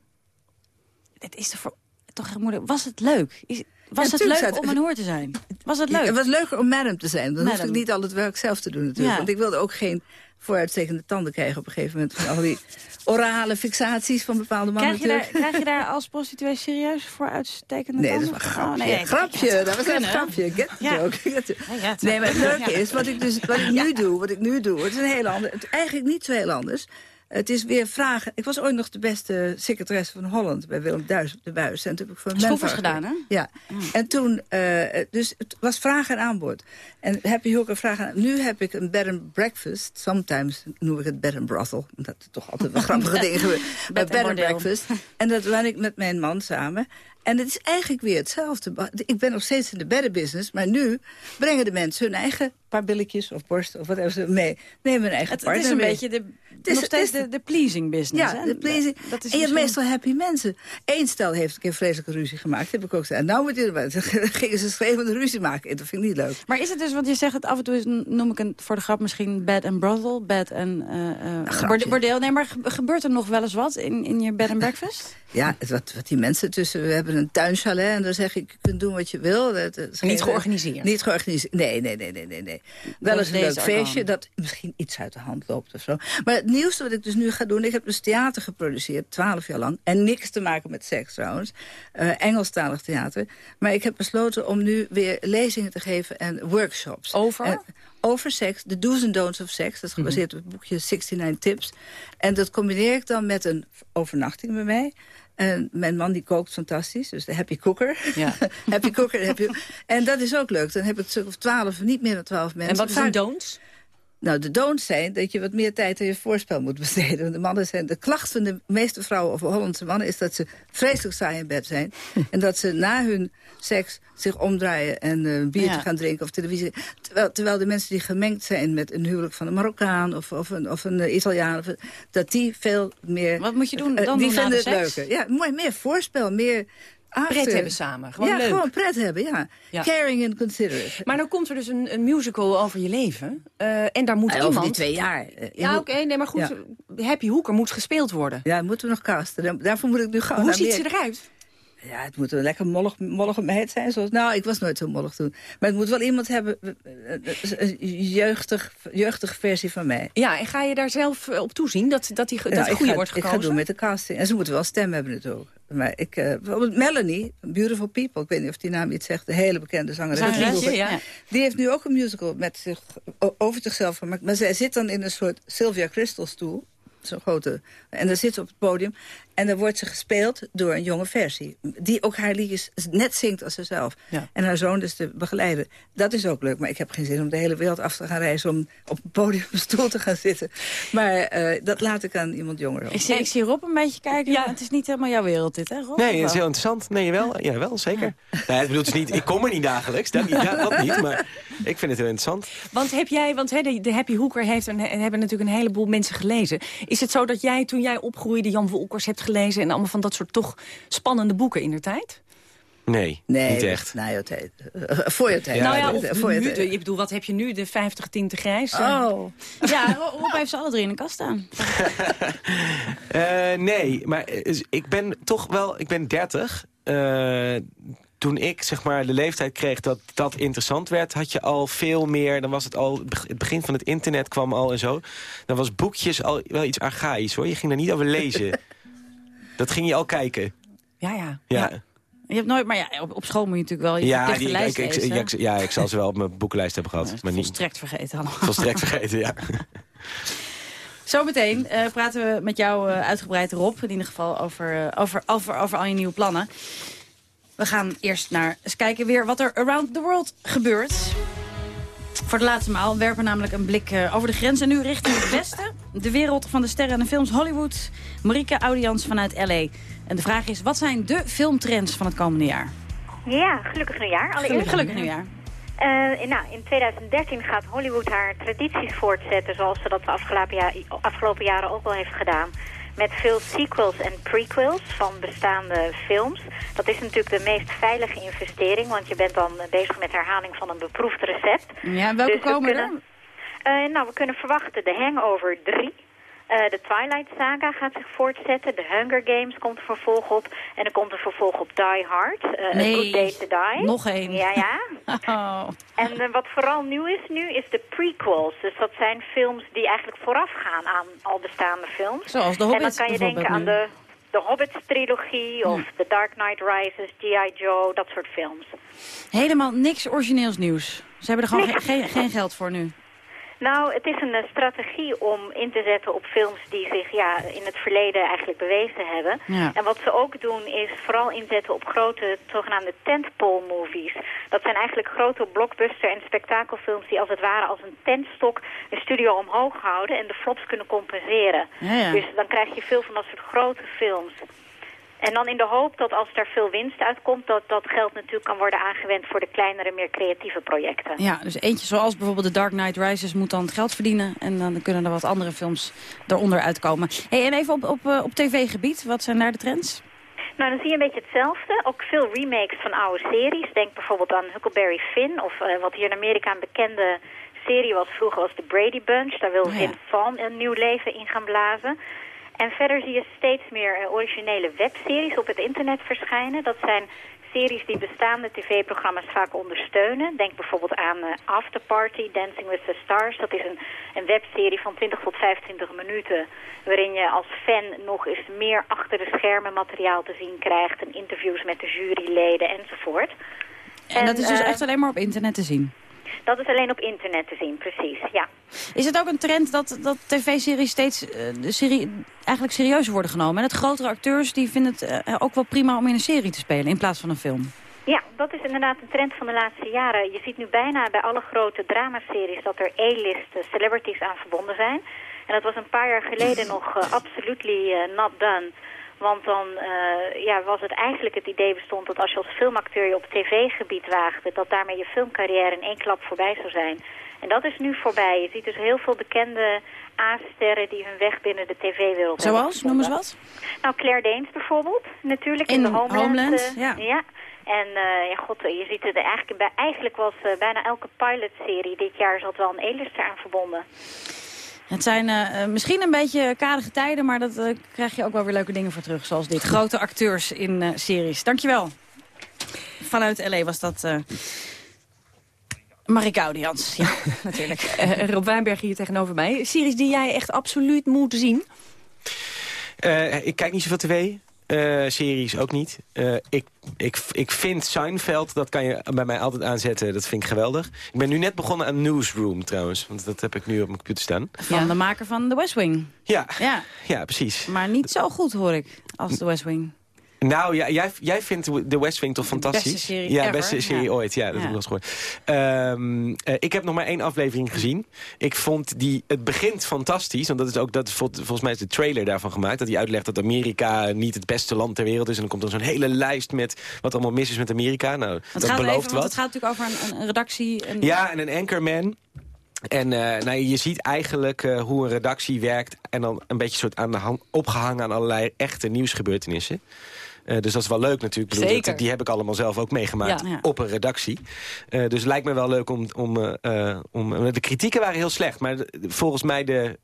Speaker 3: Het is toch, voor, toch moeilijk. Was het leuk? Is, was
Speaker 6: Ja,
Speaker 3: het leuk om een hoor te zijn? Was het leuk?
Speaker 6: Het was leuker om madam te zijn. Dan hoefde ik niet al het werk zelf te doen natuurlijk.
Speaker 3: Ja.
Speaker 6: Want ik wilde ook geen vooruitstekende tanden krijgen op een gegeven moment. Van al die orale fixaties van bepaalde mannen
Speaker 3: Krijg je, daar, krijg je daar als prostituee serieus voor uitstekende
Speaker 6: Nee, dat is
Speaker 3: tanden?
Speaker 6: een grapje.
Speaker 3: Oh, nee, nee,
Speaker 6: grapje, dat was een grapje. Get
Speaker 3: Ja.
Speaker 6: joke. Get the-
Speaker 3: Ja, ja, het
Speaker 6: Nee, maar het leuke is, wat ik, dus, wat ik nu doe, wat ik nu doe, het is een heel ander. Het, eigenlijk niet zo heel anders. Het is weer vragen. Ik was ooit nog de beste secretaresse van Holland bij Willem Duis op de buis. En toen heb ik voor Menvard
Speaker 3: gedaan, hè?
Speaker 6: Ja. En toen, eh, dus het was vraag en aanbod. En heb je ook een vraag aan. Nu heb ik een bed and breakfast. Sometimes noem ik het bed and brothel. Omdat er toch altijd wel grappige dingen gebeuren.
Speaker 3: Bed en
Speaker 6: bed and breakfast. En dat ben ik met mijn man samen. En het is eigenlijk weer hetzelfde. Ik ben nog steeds in de beddenbusiness. Maar nu brengen de mensen hun eigen paar billetjes of borst of wat hebben ze mee. Nemen hun eigen
Speaker 3: Het, het
Speaker 6: partner
Speaker 3: is een
Speaker 6: mee.
Speaker 3: beetje de,
Speaker 6: is-
Speaker 3: nog steeds
Speaker 6: het is-
Speaker 3: de, de pleasing business.
Speaker 6: Ja,
Speaker 3: hè?
Speaker 6: de pleasing.
Speaker 3: Dat is
Speaker 6: en je hebt
Speaker 3: misschien-
Speaker 6: meestal happy mensen. Eén stel heeft een keer vreselijke ruzie gemaakt. Heb ik ook gezegd. Nou moet je erbij. Toen gingen ze schreeuwende ruzie maken. En dat vind ik niet leuk.
Speaker 3: Maar is het dus, want je zegt het af en toe, is, noem ik een, voor de grap misschien bed and brothel, bed en bordeel. Nee, maar ge- gebeurt er nog wel eens wat in, in je bed and breakfast?
Speaker 6: Ja, het, wat, wat die mensen tussen... We hebben een tuinchalet en dan zeg ik, je kunt doen wat je wil. Dat, dat is
Speaker 4: Niet georganiseerd?
Speaker 6: Niet georganiseerd. Nee, nee, nee, nee, nee. nee. Wel eens een leuk feestje dat misschien iets uit de hand loopt of zo. Maar het nieuwste wat ik dus nu ga doen... Ik heb dus theater geproduceerd, twaalf jaar lang. En niks te maken met seks trouwens. Eh Engelstalig theater. Maar ik heb besloten om nu weer lezingen te geven en workshops.
Speaker 4: Over?
Speaker 6: En- over seks, de do's en don'ts of seks. Dat is gebaseerd op het boekje 69 Tips. En dat combineer ik dan met een overnachting bij mij. En mijn man die kookt fantastisch, dus de happy cooker.
Speaker 4: Ja.
Speaker 6: happy cooker. Happy... En dat is ook leuk. Dan heb ik een stuk of twaalf, niet meer dan twaalf mensen.
Speaker 4: En wat zijn don'ts?
Speaker 6: Nou, de don'ts zijn dat je wat meer tijd aan je voorspel moet besteden. Want De, mannen zijn, de klacht van de meeste vrouwen of Hollandse mannen... is dat ze vreselijk saai in bed zijn. en dat ze na hun seks zich omdraaien en een biertje gaan drinken of televisie. Terwijl, terwijl de mensen die gemengd zijn met een huwelijk van een Marokkaan... of, of een, of een eh, Italiaan, of, dat die veel meer...
Speaker 3: Wat moet je doen
Speaker 6: eh,
Speaker 3: dan
Speaker 6: die
Speaker 3: doen
Speaker 6: vinden
Speaker 3: de
Speaker 6: het
Speaker 3: seks?
Speaker 6: leuker. Ja, mooi, meer voorspel, meer...
Speaker 4: Pret
Speaker 6: after.
Speaker 4: hebben samen. Gewoon
Speaker 6: ja,
Speaker 4: leuk.
Speaker 6: gewoon pret hebben, ja.
Speaker 4: Ja.
Speaker 6: Caring and considerate.
Speaker 4: Maar dan komt er dus een, een musical over je leven. eh, en daar moet
Speaker 6: Ah,
Speaker 4: iemand...
Speaker 6: Over die twee jaar. eh,
Speaker 4: Ja, oké, nee, maar goed.
Speaker 6: Ja.
Speaker 4: Happy Hoeker moet gespeeld worden.
Speaker 6: Ja, moeten we nog casten. Daarvoor moet ik nu gaan.
Speaker 4: Hoe ziet ze eruit?
Speaker 6: Ja, het moet een lekker mollig, mollige meid zijn. Zoals, nou, ik was nooit zo mollig toen. Maar het moet wel iemand hebben, eh, eh, een jeugdig, jeugdige versie van mij.
Speaker 4: Ja, en ga je daar zelf eh, op toezien dat, dat die dat
Speaker 6: Nou,
Speaker 4: het
Speaker 6: ik
Speaker 4: goede
Speaker 6: ga,
Speaker 4: wordt
Speaker 6: Ik
Speaker 4: gekozen?
Speaker 6: ga doen met de casting. En ze moeten wel stem hebben natuurlijk. Maar ik, eh, bijvoorbeeld Melanie, Beautiful People, ik weet niet of die naam iets zegt, de hele bekende zangeres.
Speaker 4: Zangeres,
Speaker 6: Die-
Speaker 4: ja.
Speaker 6: Die heeft nu ook een musical met zich, over zichzelf gemaakt. Maar zij zit dan in een soort Sylvia Crystal stoel. Zo'n grote. En dan zit ze op het podium. En dan wordt ze gespeeld door een jonge versie. Die ook haar liedjes net zingt als zichzelf.
Speaker 4: Ja.
Speaker 6: En haar zoon dus de begeleider. Dat is ook leuk. Maar ik heb geen zin om de hele wereld af te gaan reizen... om op een podium op een stoel te gaan zitten. Maar eh, dat laat ik aan iemand jonger. over.
Speaker 3: Ik zie, ik zie Rob een beetje kijken.
Speaker 4: Ja.
Speaker 3: Het is niet helemaal jouw wereld dit, hè Rob?
Speaker 5: Nee, het is
Speaker 3: wel?
Speaker 5: heel interessant. Nee, jawel, jawel zeker. Nee, het bedoelt dus niet, ik kom er niet dagelijks, dat niet, ja, dat niet. Maar ik vind het heel interessant.
Speaker 4: Want heb jij, want hè, de, de Happy Hoeker heeft een, hebben natuurlijk een heleboel mensen gelezen. Is het zo dat jij, toen jij opgroeide, Jan Wolkers hebt gelezen... en allemaal van dat soort toch spannende boeken in de tijd?
Speaker 5: Nee,
Speaker 6: Nee,
Speaker 5: niet echt.
Speaker 6: Na tijd. Eh, voor je tijd.
Speaker 5: Ja,
Speaker 4: nou ja, of
Speaker 6: voor je
Speaker 4: nu,
Speaker 6: tijd.
Speaker 4: ik bedoel, wat heb je nu? De 50 tinten grijs? eh?
Speaker 6: Oh,
Speaker 3: Ja, Ro- Rob heeft ze alle drie in de kast staan.
Speaker 5: Eh, nee, maar eh, ik ben toch wel, ik ben 30. Eh, toen ik zeg maar de leeftijd kreeg dat dat interessant werd, had je al veel meer. Dan was het al het begin van het internet kwam al en zo. Dan was boekjes al wel iets archaïs hoor. Je ging daar niet over lezen. dat ging je al kijken.
Speaker 4: Ja, ja.
Speaker 5: Ja,
Speaker 3: Je hebt nooit, maar ja, op, op school moet je natuurlijk wel je
Speaker 5: ja, die, ik,
Speaker 3: lijst
Speaker 5: ik, ja, ik, ja, ik zal ze wel op mijn boekenlijst hebben gehad. maar niet
Speaker 3: Volstrekt vergeten allemaal.
Speaker 5: volstrekt vergeten, ja.
Speaker 3: Zometeen eh, praten we met jou eh, uitgebreid Rob. In ieder geval over, eh, over, over, over al je nieuwe plannen. We gaan eerst naar eens kijken weer wat er around the world gebeurt. Voor de laatste maal werpen we namelijk een blik eh, over de grens. En nu richting het westen. De wereld van de sterren en de films Hollywood. Marieke Audians vanuit L.A. En de vraag is, wat zijn de filmtrends van het komende jaar?
Speaker 11: Ja, gelukkig nieuwjaar. Allereerst.
Speaker 3: Gelukkig nieuwjaar.
Speaker 11: Eh, nou, in 2013 gaat Hollywood haar tradities voortzetten... zoals ze dat de afgelopen, afgelopen jaren ook al heeft gedaan. Met veel sequels en prequels van bestaande films. Dat is natuurlijk de meest veilige investering... want je bent dan bezig met herhaling van een beproefd recept.
Speaker 3: Ja, welke
Speaker 11: Dus we
Speaker 3: komen er?
Speaker 11: kunnen- Eh, nou, we kunnen verwachten The Hangover 3... Eh, de Twilight Saga gaat zich voortzetten. De Hunger Games komt er vervolg op. En er komt een vervolg op Die Hard. eh,
Speaker 3: Nee,
Speaker 11: Good Day to Die.
Speaker 3: nog één.
Speaker 11: Ja, ja.
Speaker 3: Oh.
Speaker 11: En eh, wat vooral nieuw is nu, is de prequels. Dus dat zijn films die eigenlijk voorafgaan aan al bestaande films.
Speaker 3: Zoals de
Speaker 11: En dan kan je denken aan de, de Hobbits-trilogie... of The Dark Knight Rises, G.I. Joe, dat soort films.
Speaker 3: Helemaal niks origineels nieuws. Ze hebben er gewoon ge- geen, geen geld voor nu.
Speaker 11: Nou, het is een eh, strategie om in te zetten op films die zich ja, in het verleden eigenlijk bewezen hebben.
Speaker 3: Ja.
Speaker 11: En wat ze ook doen is vooral inzetten op grote zogenaamde tentpole movies. Dat zijn eigenlijk grote blockbuster en spektakelfilms die als het ware als een tentstok een studio omhoog houden en de flops kunnen compenseren.
Speaker 3: Ja, ja.
Speaker 11: Dus dan krijg je veel van dat soort grote films. En dan in de hoop dat als daar veel winst uitkomt, dat dat geld natuurlijk kan worden aangewend voor de kleinere, meer creatieve projecten.
Speaker 3: Ja, dus eentje zoals bijvoorbeeld The Dark Knight Rises moet dan het geld verdienen. En dan kunnen er wat andere films eronder uitkomen. Hey, en even op, op, eh, op tv-gebied, wat zijn daar de trends?
Speaker 11: Nou, dan zie je een beetje hetzelfde. Ook veel remakes van oude series. Denk bijvoorbeeld aan Huckleberry Finn. Of eh, wat hier in Amerika een bekende serie was vroeger was de Brady Bunch. Daar wil
Speaker 3: Oh ja.
Speaker 11: Vince Vaughn een nieuw leven in gaan blazen. En verder zie je steeds meer eh, originele webseries op het internet verschijnen. Dat zijn series die bestaande tv-programma's vaak ondersteunen. Denk bijvoorbeeld aan eh, After Party, Dancing with the Stars. Dat is een, een webserie van 20 tot 25 minuten... waarin je als fan nog eens meer achter de schermen materiaal te zien krijgt... en interviews met de juryleden enzovoort.
Speaker 3: En, dat is dus
Speaker 11: eh,
Speaker 3: echt alleen maar op internet te zien.
Speaker 11: Dat is alleen op internet te zien, precies, ja.
Speaker 3: Is het ook een trend dat, dat tv-series steeds eh, de serie, eigenlijk serieuzer worden genomen? En dat grotere acteurs die vinden het eh, ook wel prima om in een serie te spelen in plaats van een film?
Speaker 11: Ja, dat is inderdaad een trend van de laatste jaren. Je ziet nu bijna bij alle grote dramaseries dat er A-list eh, celebrities aan verbonden zijn. En dat was een paar jaar geleden nog uh, absolutely uh, not done. Want dan uh, ja, was het eigenlijk het idee bestond dat als je als filmacteur je op tv-gebied waagde... dat daarmee je filmcarrière in één klap voorbij zou zijn. En dat is nu voorbij. Je ziet dus heel veel bekende A-sterren die hun weg binnen de tv-wereld hebben
Speaker 3: Zoals? Noem eens wat.
Speaker 11: Nou, Claire Danes bijvoorbeeld, natuurlijk. In,
Speaker 3: In
Speaker 11: de Homeland.
Speaker 3: Homeland,
Speaker 11: uh,
Speaker 3: ja.
Speaker 11: ja. En uh, ja, god, je ziet het eigenlijk, bij, eigenlijk was uh, bijna elke pilotserie dit jaar zat wel een A-lister aan verbonden.
Speaker 3: Het zijn uh, misschien een beetje karige tijden, maar dat uh, krijg je ook wel weer leuke dingen voor terug. Zoals dit. Grote acteurs in uh, series. Dankjewel. Vanuit L.A. was dat... Uh... Marike Audians, ja, natuurlijk.
Speaker 4: Uh, Rob Wijnberg hier tegenover mij. Series die jij echt absoluut moet zien?
Speaker 5: Uh, ik kijk niet zoveel tv. Uh, series ook niet. Uh, ik, ik, ik vind Seinfeld, dat kan je bij mij altijd aanzetten. Dat vind ik geweldig. Ik ben nu net begonnen aan Newsroom trouwens. Want dat heb ik nu op mijn computer staan.
Speaker 3: Van ja. de maker van The West Wing.
Speaker 5: Ja,
Speaker 3: ja.
Speaker 5: ja precies.
Speaker 3: Maar niet zo goed hoor ik, als The West Wing.
Speaker 5: Nou, ja, jij, jij vindt The West Wing toch fantastisch?
Speaker 3: Beste serie
Speaker 5: ja,
Speaker 3: ever.
Speaker 5: beste serie
Speaker 3: ja.
Speaker 5: ooit. Ja, dat
Speaker 3: ja.
Speaker 5: heb ik wel eens gehoord. Um, uh, ik heb nog maar één aflevering gezien. Ik vond die, het begint fantastisch. Want dat is ook, dat volgens mij is de trailer daarvan gemaakt. Dat hij uitlegt dat Amerika niet het beste land ter wereld is. En dan komt er zo'n hele lijst met wat allemaal mis is met Amerika. Nou,
Speaker 3: het
Speaker 5: dat
Speaker 3: gaat
Speaker 5: belooft
Speaker 3: even,
Speaker 5: wat.
Speaker 3: Het gaat natuurlijk over een, een redactie.
Speaker 5: Ja, en een anchorman. En uh, nou, je ziet eigenlijk uh, hoe een redactie werkt... en dan een beetje soort aan de hand, opgehangen aan allerlei echte nieuwsgebeurtenissen. Uh, dus dat is wel leuk natuurlijk. Bedoel,
Speaker 4: Zeker.
Speaker 5: Dat, die heb ik allemaal zelf ook meegemaakt
Speaker 4: Ja, ja.
Speaker 5: op een redactie. Uh, dus het lijkt me wel leuk om... om, uh, om de kritieken waren heel slecht. Maar volgens mij de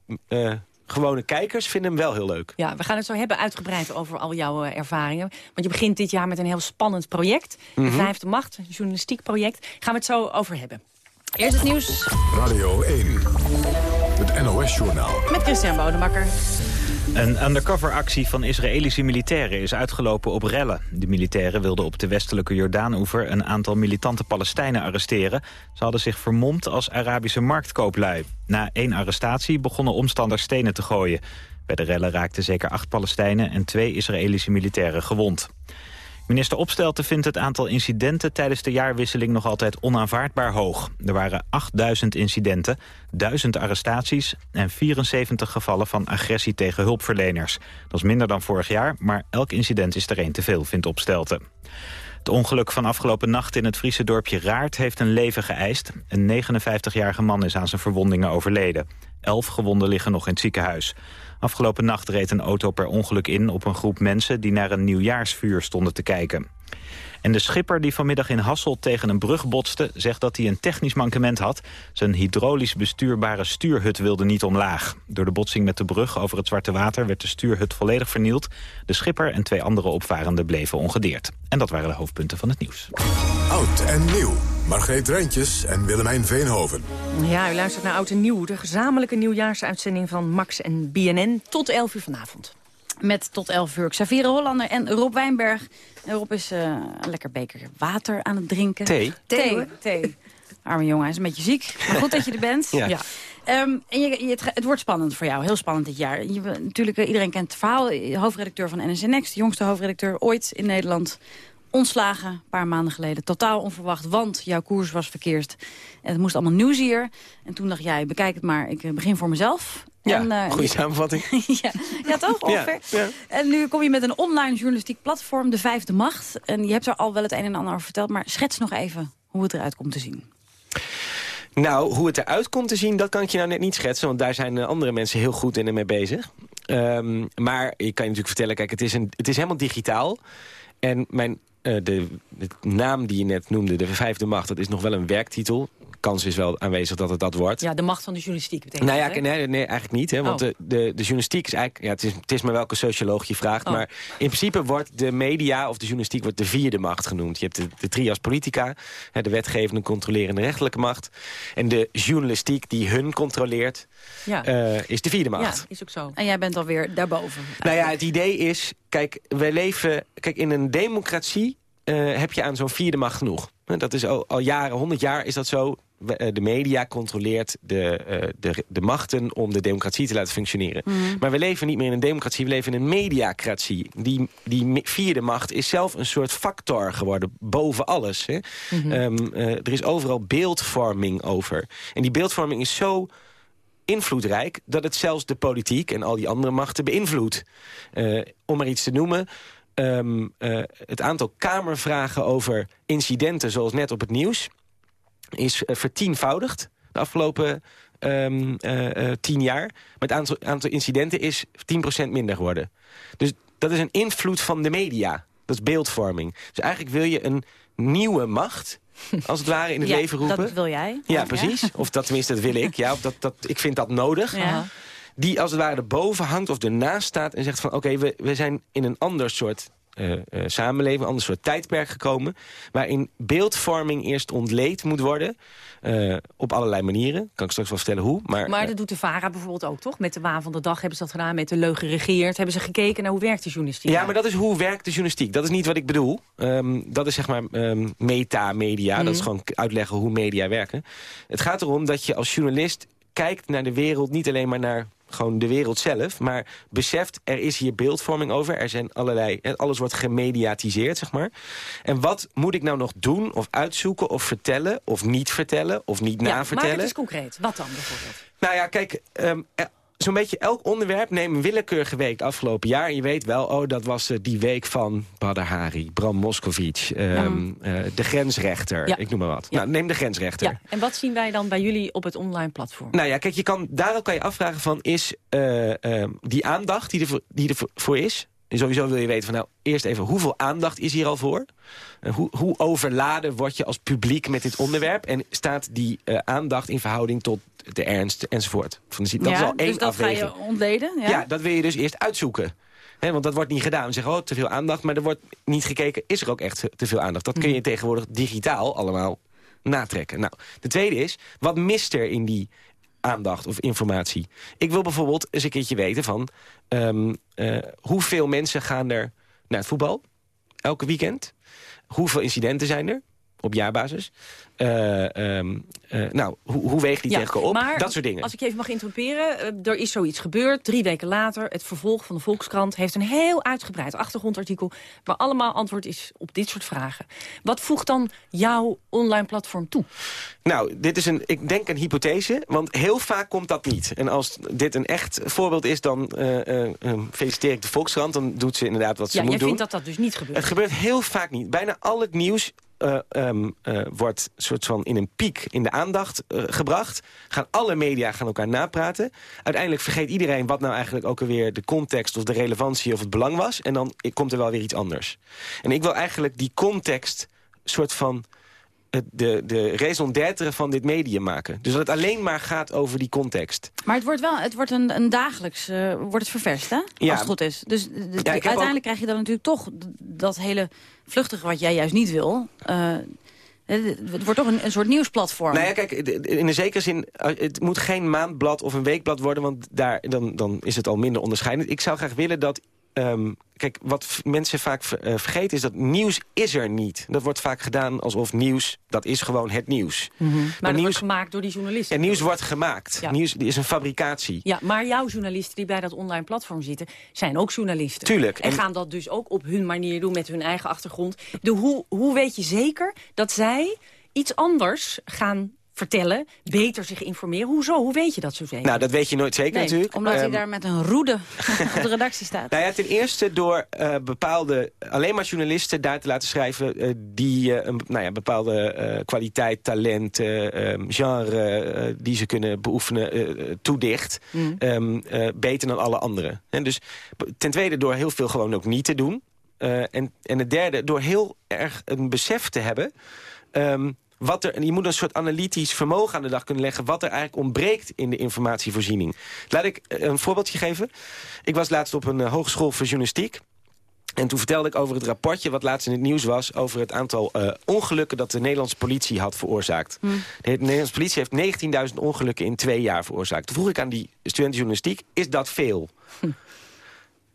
Speaker 5: gewone kijkers vinden hem wel heel leuk.
Speaker 4: Ja, we gaan het zo hebben uitgebreid over al jouw ervaringen. Want je begint dit jaar met een heel spannend project.
Speaker 5: Mhm.
Speaker 4: De Vijfde Macht, een journalistiek project. Gaan we het zo over hebben. Eerst het nieuws.
Speaker 2: Radio 1, het NOS-journaal.
Speaker 3: Met Christian Bodemakker.
Speaker 1: Een undercover-actie van Israëlische militairen is uitgelopen op rellen. De militairen wilden op de westelijke Jordaanoever een aantal militante Palestijnen arresteren. Ze hadden zich vermomd als Arabische marktkooplui. Na één arrestatie begonnen omstanders stenen te gooien. Bij de rellen raakten zeker acht Palestijnen en twee Israëlische militairen gewond. Minister Opstelten vindt het aantal incidenten tijdens de jaarwisseling nog altijd onaanvaardbaar hoog. Er waren 8000 incidenten, 1000 arrestaties en 74 gevallen van agressie tegen hulpverleners. Dat is minder dan vorig jaar, maar elk incident is er één te veel, vindt Opstelten. Het ongeluk van afgelopen nacht in het Friese dorpje Raart heeft een leven geëist. Een 59-jarige man is aan zijn verwondingen overleden. Elf gewonden liggen nog in het ziekenhuis. Afgelopen nacht reed een auto per ongeluk in op een groep mensen... die naar een nieuwjaarsvuur stonden te kijken. En de schipper die vanmiddag in Hasselt tegen een brug botste... zegt dat hij een technisch mankement had. Zijn hydraulisch bestuurbare stuurhut wilde niet omlaag. Door de botsing met de brug over het Zwarte Water... werd de stuurhut volledig vernield. De schipper en twee andere opvarenden bleven ongedeerd. En dat waren de hoofdpunten van het nieuws.
Speaker 2: Oud en nieuw. Margreet Rijntjes en Willemijn Veenhoven.
Speaker 4: Ja, u luistert naar Oud en Nieuw, de gezamenlijke nieuwjaarsuitzending van Max en BNN. Tot 11 uur vanavond.
Speaker 3: Met tot 11 uur Xavier Hollander en Rob Wijnberg. En Rob is eh, een lekker beker water aan het drinken.
Speaker 5: Thee?
Speaker 3: Thee, thee. Arme jongen, hij is een beetje ziek. Maar goed dat je er bent.
Speaker 5: Ja.
Speaker 3: Ehm, en je, je- het, wordt spannend voor jou, heel spannend dit jaar. Je, natuurlijk, eh, iedereen kent het verhaal. Hoofdredacteur van NSN Next, de jongste hoofdredacteur ooit in Nederland. Ontslagen, een paar maanden geleden. Totaal onverwacht, want jouw koers was verkeerd. En het moest allemaal nieuws hier. En toen dacht jij, bekijk het maar, ik eh, begin voor mezelf.
Speaker 5: Ja,
Speaker 3: en, eh,
Speaker 5: goede samenvatting.
Speaker 3: ja, ja, toch? Ongeveer.
Speaker 5: ja.
Speaker 3: En nu kom je met een online journalistiek platform, de Vijfde Macht. En je hebt er al wel het een en ander over verteld, maar schets nog even hoe het eruit komt te zien.
Speaker 5: Nou, hoe het eruit komt te zien, dat kan ik je nou net niet schetsen. Want daar zijn eh, andere mensen heel goed in en mee bezig. Ehm, maar ik kan je natuurlijk vertellen, kijk, het is, een, het is helemaal digitaal. En mijn, eh, de, de naam die je net noemde, de vijfde macht, dat is nog wel een werktitel. Kans is wel aanwezig dat het dat wordt.
Speaker 4: Ja, de macht van de journalistiek betekent
Speaker 5: Nou ja,
Speaker 4: dat,
Speaker 5: nee, nee, eigenlijk niet. Hè, want
Speaker 4: Oh.
Speaker 5: de, de, de journalistiek is eigenlijk... Ja, het, is, het is maar welke socioloog je vraagt.
Speaker 4: Oh.
Speaker 5: Maar in principe wordt de media of de journalistiek wordt de vierde macht genoemd. Je hebt de, de trias politica, hè, de wetgevende, controlerende, rechterlijke macht. En de journalistiek die hun controleert,
Speaker 4: Ja.
Speaker 5: eh, is de vierde
Speaker 4: ja,
Speaker 5: macht.
Speaker 4: is ook zo.
Speaker 3: En jij bent alweer daarboven.
Speaker 5: Nou ja, het idee is, kijk, wij leven... Kijk, in een democratie eh, heb je aan zo'n vierde macht genoeg. Hè, Dat is al, al jaren, honderd jaar is dat zo. Eh, De media controleert de, eh, de, de machten om de democratie te laten functioneren. Maar we leven niet meer in een democratie, we leven in een mediacratie. Die, die vierde macht is zelf een soort factor geworden, boven alles. Hè. Ehm, eh, er is overal beeldvorming over. En die beeldvorming is zo invloedrijk... dat het zelfs de politiek en al die andere machten beïnvloedt. Om maar iets te noemen... ehm, eh, het aantal kamervragen over incidenten zoals net op het nieuws... is eh, vertienvoudigd de afgelopen ehm, eh, eh, tien jaar. Maar het aantal, aantal incidenten is 10% minder geworden. Dus dat is een invloed van de media. Dat is beeldvorming. Dus eigenlijk wil je een nieuwe macht... als het ware in het
Speaker 3: Ja,
Speaker 5: leven roepen.
Speaker 3: dat wil jij.
Speaker 5: Ja, precies. Of dat tenminste, dat wil ik. Ja, of dat, dat, ik vind dat nodig.
Speaker 3: Ja.
Speaker 5: Die als het ware erboven hangt of ernaast staat en zegt van... oké, we, we zijn in een ander soort eh, eh, samenleving, een ander soort tijdperk gekomen... waarin beeldvorming eerst ontleed moet worden... eh, op allerlei manieren. Kan ik straks wel vertellen hoe. Maar,
Speaker 4: Maar dat doet de VARA bijvoorbeeld ook, toch? Met de waan van de dag hebben ze dat gedaan, met de leugen regeert. Hebben ze gekeken naar hoe werkt de journalistiek?
Speaker 5: Ja, maar dat is hoe werkt de journalistiek. Dat is niet wat ik bedoel. Ehm, dat is zeg maar ehm, meta-media. Dat is gewoon k- uitleggen hoe media werken. Het gaat erom dat je als journalist kijkt naar de wereld... niet alleen maar naar gewoon de wereld zelf... maar beseft, er is hier beeldvorming over. Er zijn allerlei... Alles wordt gemediatiseerd, zeg maar. En wat moet ik nou nog doen of uitzoeken of vertellen... of niet vertellen of niet
Speaker 4: Ja,
Speaker 5: navertellen?
Speaker 4: maak het eens concreet. Wat dan bijvoorbeeld?
Speaker 5: Nou ja, kijk, ehm, eh, zo'n beetje elk onderwerp neem een willekeurige week afgelopen jaar. En je weet wel, oh, dat was eh, die week van Badr Hari, Bram Moskovic, ehm, eh, de grensrechter,
Speaker 4: Ja.
Speaker 5: ik noem maar wat.
Speaker 4: Ja.
Speaker 5: Nou, neem de grensrechter.
Speaker 4: Ja, en wat zien wij dan bij jullie op het online platform?
Speaker 5: Nou ja, kijk, je kan, daarom kan je afvragen van, is eh, ehm, die aandacht die er, voor- die er voor is... En sowieso wil je weten van, nou, eerst even, hoeveel aandacht is hier al voor? En hoe, hoe overladen word je als publiek met dit onderwerp? En staat die eh, aandacht in verhouding tot de ernst enzovoort? Van, dat is al één
Speaker 3: dus dat
Speaker 5: afweging.
Speaker 3: ga je ontleden? Ja.
Speaker 5: Ja. dat wil je dus eerst uitzoeken. Want dat wordt niet gedaan. We zeggen, oh, te veel aandacht. Maar er wordt niet gekeken, is er ook echt te veel aandacht? Dat
Speaker 3: Mhm.
Speaker 5: kun je tegenwoordig digitaal allemaal natrekken. Nou, de tweede is, wat mist er in die aandacht of informatie. Ik wil bijvoorbeeld eens een keertje weten van... ehm, eh, hoeveel mensen gaan er naar het voetbal elke weekend? Hoeveel incidenten zijn er op jaarbasis? Eh, ehm, eh, nou, hoe, hoe weegt die tegen elkaar op?
Speaker 4: maar
Speaker 5: dat soort dingen.
Speaker 4: Als ik je even mag interromperen. eh, er is zoiets gebeurd. Drie weken later, het vervolg van de Volkskrant... heeft een heel uitgebreid achtergrondartikel... waar allemaal antwoord is op dit soort vragen. Wat voegt dan jouw online platform toe?
Speaker 5: Nou, dit is een, ik denk een hypothese, want heel vaak komt dat niet. En als dit een echt voorbeeld is, dan eh, eh, eh, feliciteer ik de Volkskrant. Dan doet ze inderdaad wat ze
Speaker 4: Ja,
Speaker 5: moet
Speaker 4: jij
Speaker 5: doen.
Speaker 4: vindt dat dat dus niet gebeurt.
Speaker 5: Het gebeurt heel vaak niet. Bijna al het nieuws ehm, eh, wordt soort van in een piek in de aandacht eh, gebracht. Gaan alle media gaan elkaar napraten. Uiteindelijk vergeet iedereen wat nou eigenlijk ook alweer de context of de relevantie of het belang was. En dan komt er wel weer iets anders. En ik wil eigenlijk die context soort van de, de raison d'être van dit medium maken. Dus dat het alleen maar gaat over die context.
Speaker 3: Maar het wordt wel, het wordt een, een dagelijks, eh, wordt het ververst, hè?
Speaker 5: Ja.
Speaker 3: Als het goed is. Dus
Speaker 5: heb
Speaker 3: uiteindelijk
Speaker 5: ook-
Speaker 3: krijg je dan natuurlijk toch dat hele vluchtige wat jij juist niet wil. Eh, het wordt toch een, een soort nieuwsplatform.
Speaker 5: Nou ja, kijk, in de zekere zin, eh, het moet geen maandblad of een weekblad worden... want daar, dan, dan is het al minder onderscheidend. Ik zou graag willen dat... ehm, kijk, wat mensen vaak eh, vergeten is dat nieuws is er niet. Dat wordt vaak gedaan alsof nieuws, dat is gewoon het nieuws.
Speaker 4: Maar dat
Speaker 5: nieuws-
Speaker 4: wordt gemaakt door die journalisten.
Speaker 5: En nieuws wordt gemaakt.
Speaker 4: Ja.
Speaker 5: Nieuws is een fabricatie.
Speaker 4: Ja, maar jouw journalisten die bij dat online platform zitten... zijn ook journalisten.
Speaker 5: Tuurlijk.
Speaker 4: En,
Speaker 5: En-
Speaker 4: gaan dat dus ook op hun manier doen met hun eigen achtergrond. De, hoe, hoe weet je zeker dat zij iets anders gaan vertellen... beter zich informeren? Hoezo? Hoe weet je dat zo zeker?
Speaker 5: Nou, dat weet je nooit zeker
Speaker 3: Nee,
Speaker 5: natuurlijk.
Speaker 3: omdat hij
Speaker 5: Ehm,
Speaker 3: daar met een roede op de redactie staat.
Speaker 5: Nou ja, ten eerste door eh, bepaalde, alleen maar journalisten daar te laten schrijven... eh, die eh, een nou ja, bepaalde kwaliteit, talent, eh, ehm, genre... die ze kunnen beoefenen, toedicht.
Speaker 4: Mm.
Speaker 5: ehm, eh, beter dan alle anderen. En dus ten tweede door heel veel gewoon ook niet te doen. En, en het derde, door heel erg een besef te hebben... wat er, en je moet een soort analytisch vermogen aan de dag kunnen leggen... wat er eigenlijk ontbreekt in de informatievoorziening. Laat ik eh, een voorbeeldje geven. Ik was laatst op een eh, hogeschool voor journalistiek. En toen vertelde ik over het rapportje wat laatst in het nieuws was... over het aantal eh, ongelukken dat de Nederlandse politie had veroorzaakt. De Nederlandse politie heeft 19.000 ongelukken in twee jaar veroorzaakt. Toen vroeg ik aan die studenten journalistiek, is dat veel?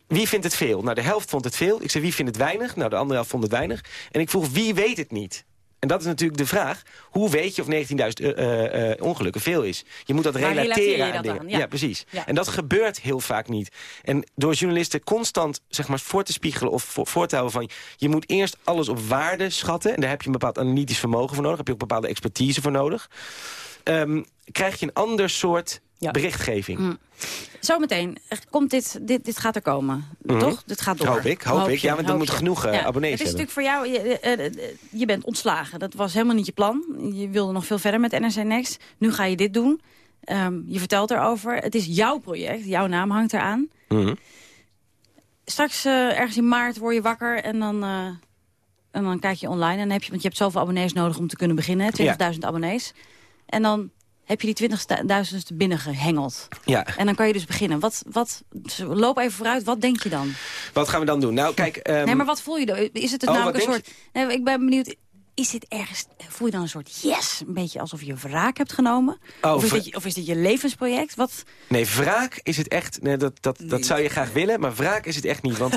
Speaker 5: Wie vindt het veel? Nou, de helft vond het veel. Ik zei, wie vindt het weinig? Nou, de andere helft vond het weinig. En ik vroeg, wie weet het niet? En dat is natuurlijk de vraag. Hoe weet je of 19.000 eh, eh, eh, ongelukken veel is? Je moet dat relateren aan
Speaker 4: dat
Speaker 5: dingen.
Speaker 4: aan?
Speaker 5: Ja.
Speaker 4: Ja.
Speaker 5: precies.
Speaker 4: Ja.
Speaker 5: En dat gebeurt heel vaak niet. En door journalisten constant zeg maar, voor te spiegelen of voor, voor te houden van... je moet eerst alles op waarde schatten. En daar heb je een bepaald analytisch vermogen voor nodig. Heb je ook bepaalde expertise voor nodig. Ehm, krijg je een ander soort berichtgeving.
Speaker 3: Mm. Zometeen komt dit, dit, dit gaat er komen,
Speaker 5: Mhm.
Speaker 3: toch? Dit gaat door.
Speaker 5: Hoop ik, hoop ik.
Speaker 3: je,
Speaker 5: Ja, want dan moeten
Speaker 3: je.
Speaker 5: genoeg, eh, abonnees
Speaker 3: Het is natuurlijk voor jou, je, eh, eh, je bent ontslagen. Dat was helemaal niet je plan. Je wilde nog veel verder met NRC Next. Nu ga je dit doen. Ehm, je vertelt erover. Het is jouw project. Jouw naam hangt eraan.
Speaker 5: Mhm.
Speaker 3: Straks ergens in maart word je wakker en dan, en dan kijk je online. En dan heb je, want je hebt zoveel abonnees nodig om te kunnen beginnen. hè, 20.000 abonnees. En dan heb je die 20.000ste binnengehengeld.
Speaker 5: Ja.
Speaker 3: En dan kan je dus beginnen. Wat, wat, loop even vooruit, wat denk je dan?
Speaker 5: Wat gaan we dan doen? Nou, kijk... ehm,
Speaker 3: nee, maar wat voel je dan? Is het, het
Speaker 5: Oh,
Speaker 3: namelijk een soort... Nee, ik ben benieuwd, is dit ergens... Voel je dan een soort yes? Een beetje alsof je wraak hebt genomen?
Speaker 5: Oh,
Speaker 3: of, is dit, je- of is dit je levensproject? Wat...
Speaker 5: Nee, wraak is het echt... Nee, dat, dat, dat zou je graag willen, maar wraak is het echt niet. Want,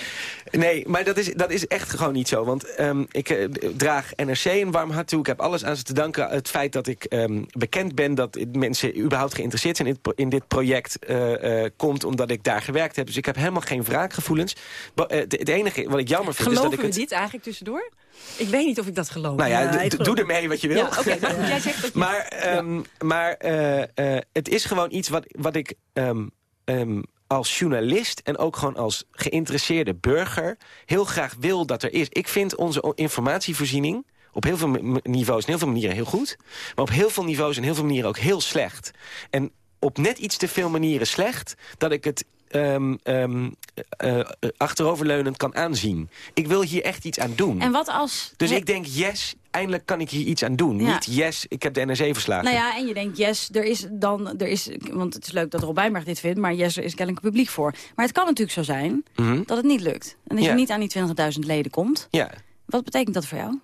Speaker 5: nee, maar dat is, dat is echt gewoon niet zo. Want ehm, ik eh, draag NRC een warm hart toe. Ik heb alles aan ze te danken. Het feit dat ik ehm, bekend ben dat mensen überhaupt geïnteresseerd zijn in, dit in dit project... eh, eh, komt omdat ik daar gewerkt heb. Dus ik heb helemaal geen wraakgevoelens. Eh, Het enige wat ik jammer vind is dat ik
Speaker 4: we
Speaker 5: het...
Speaker 4: dit eigenlijk tussendoor? Ik weet niet of ik dat geloof.
Speaker 5: Nou ja,
Speaker 4: geloof
Speaker 5: doe ermee wat je wil.
Speaker 4: Ja, maar goed, jij zegt dat je-
Speaker 5: maar ehm, maar eh, eh, het is gewoon iets wat, wat ik ehm, ehm, als journalist... en ook gewoon als geïnteresseerde burger... heel graag wil dat er is. Ik vind onze informatievoorziening op heel veel niveaus en heel veel manieren heel goed. Maar op heel veel niveaus en heel veel manieren ook heel slecht. En op net iets te veel manieren slecht... dat ik het ehm, ehm, eh, eh, achteroverleunend kan aanzien. Ik wil hier echt iets aan doen.
Speaker 3: En wat als...
Speaker 5: Dus ik denk, yes, eindelijk kan ik hier iets aan doen.
Speaker 3: Ja.
Speaker 5: Niet, yes, ik heb de NRC verslagen.
Speaker 3: Nou ja, en je denkt, yes, er is dan... Er is, want het is leuk dat Rob Bijnberg dit vindt... maar yes, er is kennelijk publiek voor. Maar het kan natuurlijk zo zijn
Speaker 5: Mhm.
Speaker 3: dat het niet lukt. En dat
Speaker 5: Ja.
Speaker 3: je niet aan die 20.000 leden komt.
Speaker 5: Ja.
Speaker 3: Wat betekent dat voor jou?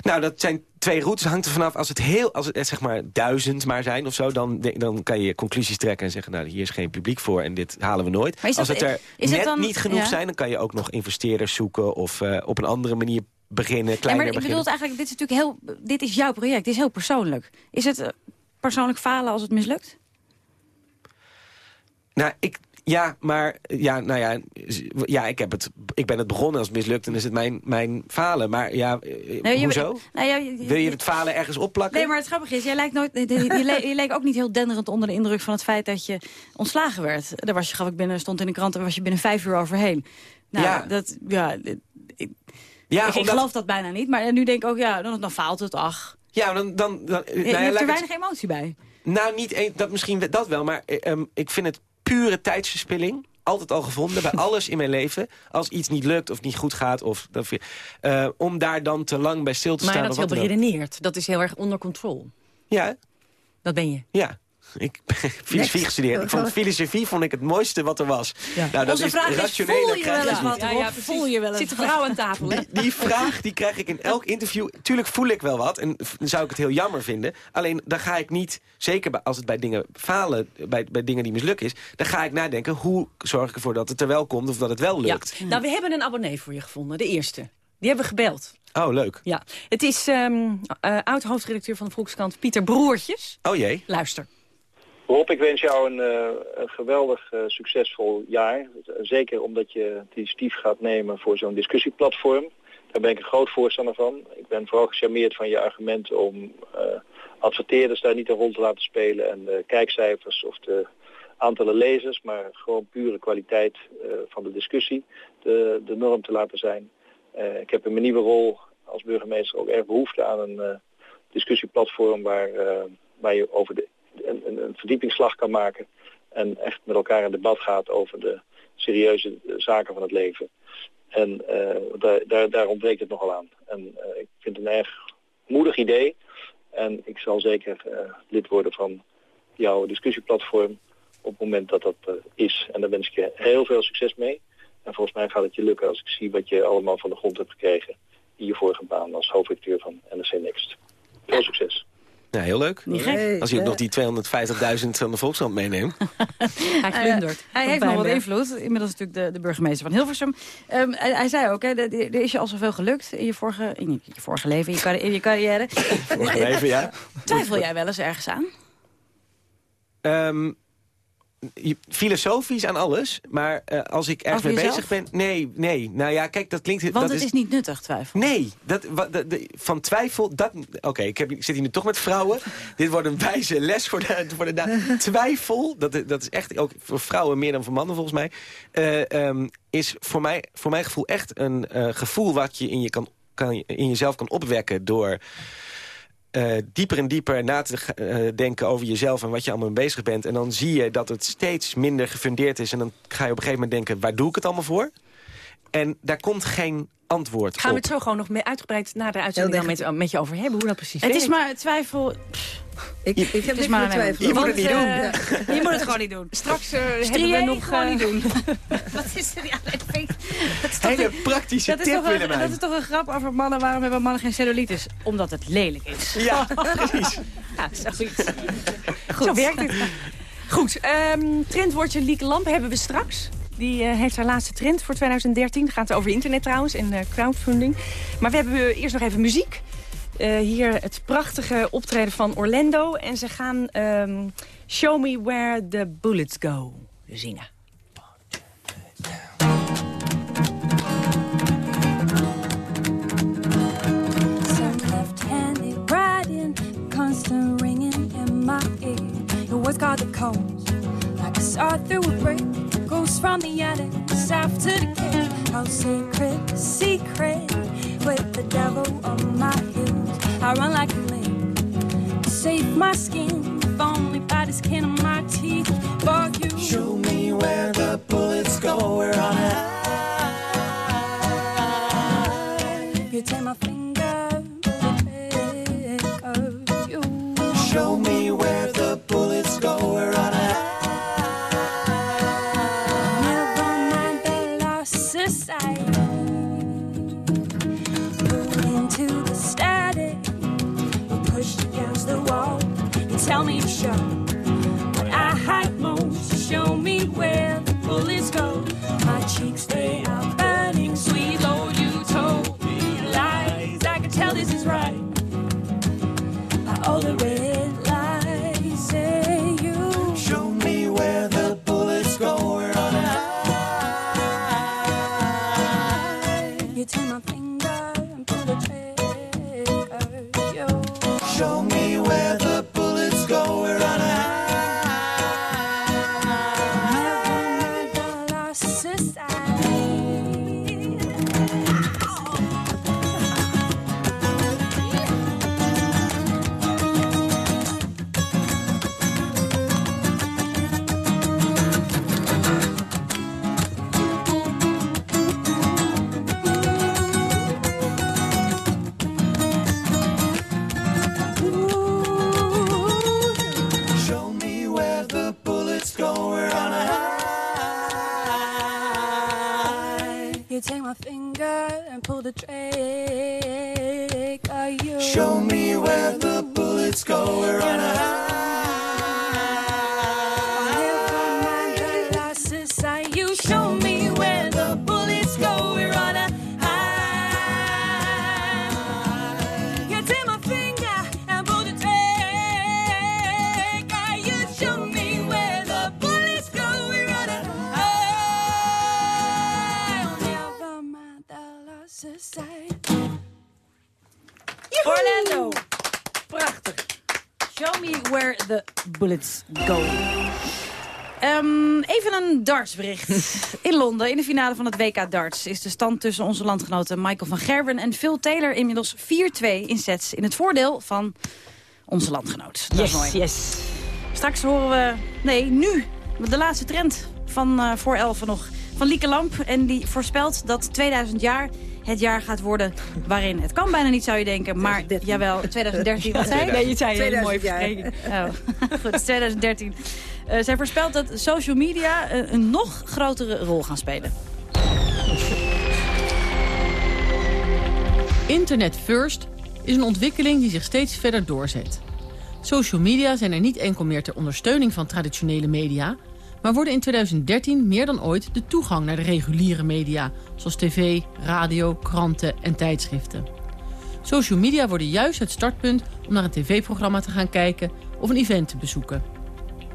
Speaker 5: Nou, dat zijn twee routes. hangt er vanaf. Als het heel, als het eh, zeg maar duizend maar zijn of zo... Dan, dan kan je conclusies trekken en zeggen... nou, hier is geen publiek voor en dit halen we nooit.
Speaker 3: Maar is
Speaker 5: als het er
Speaker 3: het
Speaker 5: net
Speaker 3: dan-
Speaker 5: niet genoeg
Speaker 3: ja.
Speaker 5: zijn... dan kan je ook nog investeerders zoeken... of eh, op een andere manier beginnen,
Speaker 3: Ja,
Speaker 5: kleiner
Speaker 3: maar ik
Speaker 5: beginnen.
Speaker 3: eigenlijk, dit is natuurlijk heel, dit is jouw project, dit is heel persoonlijk. Is het eh, persoonlijk falen als het mislukt?
Speaker 5: Nou, ik... Ja, maar ja, nou ja, ja ik, heb het, ik ben het begonnen als het mislukt en is het mijn, mijn falen. Maar ja, eh,
Speaker 3: Nee, je-
Speaker 5: hoezo?
Speaker 3: Nou, ja, je-
Speaker 5: Wil je het falen ergens opplakken?
Speaker 3: Nee, maar het grappige is, jij lijkt nooit, je, je, le- je leek ook niet heel denderend onder de indruk van het feit dat je ontslagen werd. Daar was je, geloof ik, binnen, stond in de krant en was je binnen vijf uur overheen. Nou,
Speaker 5: Ja.
Speaker 3: dat, ja, ik,
Speaker 5: Ja,
Speaker 3: ik, ik
Speaker 5: omdat-
Speaker 3: geloof dat bijna niet. Maar nu denk ik ook, ja, dan, dan faalt het, ach.
Speaker 5: Ja, dan... dan, dan nou
Speaker 3: je hebt er
Speaker 5: het-
Speaker 3: weinig emotie bij.
Speaker 5: Nou, niet een, dat misschien dat wel, maar eh, ehm, ik vind het pure tijdsverspilling. Altijd al gevonden bij alles in mijn leven. Als iets niet lukt of niet goed gaat. Of, dat, eh, om daar dan te lang bij stil te
Speaker 4: Maar
Speaker 5: staan.
Speaker 4: dat is heel beredeneerd. Dat is heel erg onder controle.
Speaker 5: Ja,
Speaker 4: Dat ben je.
Speaker 5: ja. Ik ben filosofie gestudeerd. Ik vond filosofie vond ik het mooiste wat er was. Nou, dat
Speaker 3: Onze
Speaker 5: is
Speaker 3: vraag is,
Speaker 5: rationele
Speaker 3: voel je wel eens wat.
Speaker 4: Ja, ja,
Speaker 3: voel je wel eens
Speaker 4: Zit de vrouw aan tafel?
Speaker 5: Die vraag die krijg ik in elk interview. Tuurlijk voel ik wel wat en zou ik het heel jammer vinden. Alleen dan ga ik niet, zeker als het bij dingen falen, bij, bij dingen die mislukken is... dan ga ik nadenken, hoe zorg ik ervoor dat het er wel komt of dat het wel
Speaker 4: Ja.
Speaker 5: lukt.
Speaker 4: Nou, we hebben een abonnee voor je gevonden. De eerste. Die hebben we gebeld.
Speaker 5: Oh, leuk.
Speaker 4: Ja. Het is ehm eh, oud-hoofdredacteur van de Volkskrant Pieter Broertjes.
Speaker 5: Oh jee.
Speaker 4: Luister.
Speaker 12: Rob, ik wens jou een, eh, een geweldig eh, succesvol jaar. Zeker omdat je het initiatief gaat nemen voor zo'n discussieplatform. Daar ben ik een groot voorstander van. Ik ben vooral gecharmeerd van je argument om eh, adverteerders daar niet een rol te laten spelen. En de kijkcijfers of de aantallen lezers, maar gewoon pure kwaliteit van de discussie de, de norm te laten zijn. Ik heb in mijn nieuwe rol als burgemeester ook erg behoefte aan een discussieplatform waar, waar je over de een, verdiepingsslag kan maken en echt met elkaar in debat gaat over de serieuze eh, zaken van het leven. En eh, daar, daar, daar ontbreekt het nogal aan. En eh, ik vind het een erg moedig idee. En ik zal zeker lid worden van jouw discussieplatform op het moment dat dat is. En daar wens ik je heel veel succes mee. En volgens mij gaat het je lukken als ik zie wat je allemaal van de grond hebt gekregen in je vorige baan als hoofdredacteur van NRC Next. Veel succes.
Speaker 5: Ja, heel leuk.
Speaker 3: Niet gek.
Speaker 5: Als je ook nog die 250.000 van de Volkskrant meeneemt.
Speaker 4: Hij
Speaker 3: Eh,
Speaker 4: glundert.
Speaker 3: hij heeft nog wat invloed. Inmiddels natuurlijk de, de burgemeester van Hilversum. Ehm, hij, hij zei ook, er is je al zoveel gelukt in je vorige, in je, je vorige leven, in je, carri- in je carrière.
Speaker 5: Vorige leven, ja.
Speaker 3: Twijfel jij wel eens ergens aan?
Speaker 5: Ehm, filosofisch aan alles, maar eh, als ik ergens mee
Speaker 3: jezelf?
Speaker 5: bezig ben... Nee, nee. Nou ja, kijk, dat klinkt...
Speaker 3: Want
Speaker 5: dat
Speaker 3: het is niet nuttig, twijfel.
Speaker 5: Nee, dat, wat, de- de- van twijfel... dat. Oké, ik, heb- ik zit hier nu toch met vrouwen. Dit wordt een wijze les voor de, voor de Twijfel, dat, dat is echt ook voor vrouwen meer dan voor mannen volgens mij... eh, ehm, is voor, mij, voor mijn gevoel echt een eh, gevoel wat je in, je kan, kan, in jezelf kan opwekken... door eh, dieper en dieper na te eh, denken over jezelf en wat je allemaal mee bezig bent. En dan zie je dat het steeds minder gefundeerd is. En dan ga je op een gegeven moment denken, waar doe ik het allemaal voor? En daar komt geen antwoord
Speaker 4: Gaan we het zo gewoon nog mee uitgebreid na de uitzending dan met, met je over hebben? Hoe dat precies
Speaker 3: Het is maar twijfel...
Speaker 6: Ik, ik heb
Speaker 3: Het is
Speaker 6: niks
Speaker 3: maar
Speaker 6: meer
Speaker 3: een
Speaker 6: twijfel.
Speaker 5: Je moet het niet doen.
Speaker 3: eh, je moet het gewoon niet doen.
Speaker 4: Straks eh, hebben we nog...
Speaker 3: gewoon
Speaker 4: eh,
Speaker 3: niet doen. Wat is er? Ja, dat dat is toch
Speaker 5: Hele
Speaker 3: een-
Speaker 5: praktische
Speaker 3: dat is,
Speaker 5: tip,
Speaker 3: toch een, dat is toch een grap over mannen. Waarom hebben mannen geen cellulitis? Omdat het lelijk is.
Speaker 5: Ja, precies.
Speaker 3: Ja, zoiets.
Speaker 4: Zo werkt het. Goed, ehm trendwoordje Lieke Lamp hebben we straks. Die eh, heeft haar laatste trend voor 2013. Het gaat over internet trouwens en eh, crowdfunding. Maar we hebben eh, eerst nog even muziek. Hier het prachtige optreden van Orlando. En ze gaan ehm, Show Me Where the Bullets Go zingen.
Speaker 13: Goes from the attic south to the cave. How secret, secret, with the devil on my heels. I run like a link save my skin, if only by the skin of my teeth. For you, show me where the bullets go. We're on a You take my finger, pick of you. Show me show me where the bullets go. My cheeks, they are burning sweet. Lord, you told me lies. I can tell this is right. By all the
Speaker 3: een dartsbericht. In Londen, in de finale van het WK darts... is de stand tussen onze landgenoten Michael van Gerwen en Phil Taylor... inmiddels 4-2 in sets in het voordeel van onze landgenoot. Dat is
Speaker 4: Yes,
Speaker 3: mooi.
Speaker 4: yes.
Speaker 3: Straks horen we... Nee, nu. De laatste trend van eh, voor 11 nog. Van Lieke Lamp. En die voorspelt dat 2000 jaar het jaar gaat worden waarin... Het kan bijna niet, zou je denken. Maar jawel, 2013. Wat zei je?
Speaker 4: Nee, je zei een mooie
Speaker 6: 2000
Speaker 4: verspreking.
Speaker 3: Oh, goed, het is 2013. Eh, zij voorspelt dat social media eh, een nog grotere rol gaan spelen.
Speaker 14: Internet first is een ontwikkeling die zich steeds verder doorzet. Social media zijn er niet enkel meer ter ondersteuning van traditionele media... maar worden in 2013 meer dan ooit de toegang naar de reguliere media... zoals tv, radio, kranten en tijdschriften. Social media worden juist het startpunt om naar een tv-programma te gaan kijken... of een event te bezoeken.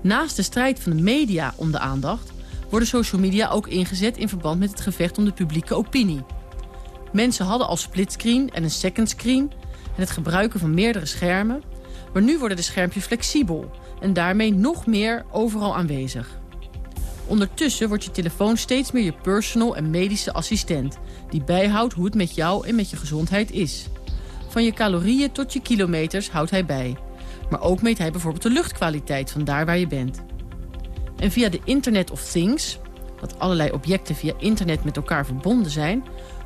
Speaker 14: Naast de strijd van de media om de aandacht... worden social media ook ingezet in verband met het gevecht om de publieke opinie... Mensen hadden al splitscreen en een second screen en het gebruiken van meerdere schermen. Maar nu worden de schermpjes flexibel en daarmee nog meer overal aanwezig. Ondertussen wordt je telefoon steeds meer je personal en medische assistent... die bijhoudt hoe het met jou en met je gezondheid is. Van je calorieën tot je kilometers houdt hij bij. Maar ook meet hij bijvoorbeeld de luchtkwaliteit van daar waar je bent. En via de Internet of Things, dat allerlei objecten via internet met elkaar verbonden zijn...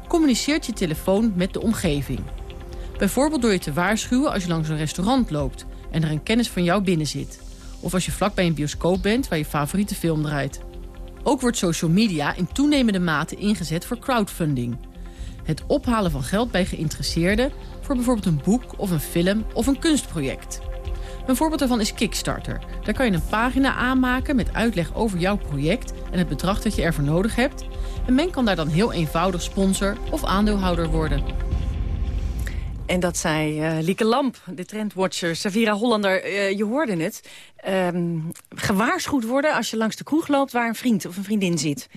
Speaker 14: communiceert je telefoon met de omgeving. Bijvoorbeeld door je te waarschuwen als je langs een restaurant loopt... en er een kennis van jou binnen zit. Of als je vlak bij een bioscoop bent waar je favoriete film draait. Ook wordt social media in toenemende mate ingezet voor crowdfunding. Het ophalen van geld bij geïnteresseerden... voor bijvoorbeeld een boek of een film of een kunstproject. Een voorbeeld daarvan is Kickstarter. Daar kan je een pagina aanmaken met uitleg over jouw project... en het bedrag dat je ervoor nodig hebt. En men kan daar dan heel eenvoudig sponsor of aandeelhouder worden.
Speaker 4: En dat zei eh, Lieke Lamp, de trendwatcher, Savira Hollander. Eh, je hoorde het. Ehm, gewaarschuwd worden als je langs de kroeg loopt waar een vriend of een vriendin zit.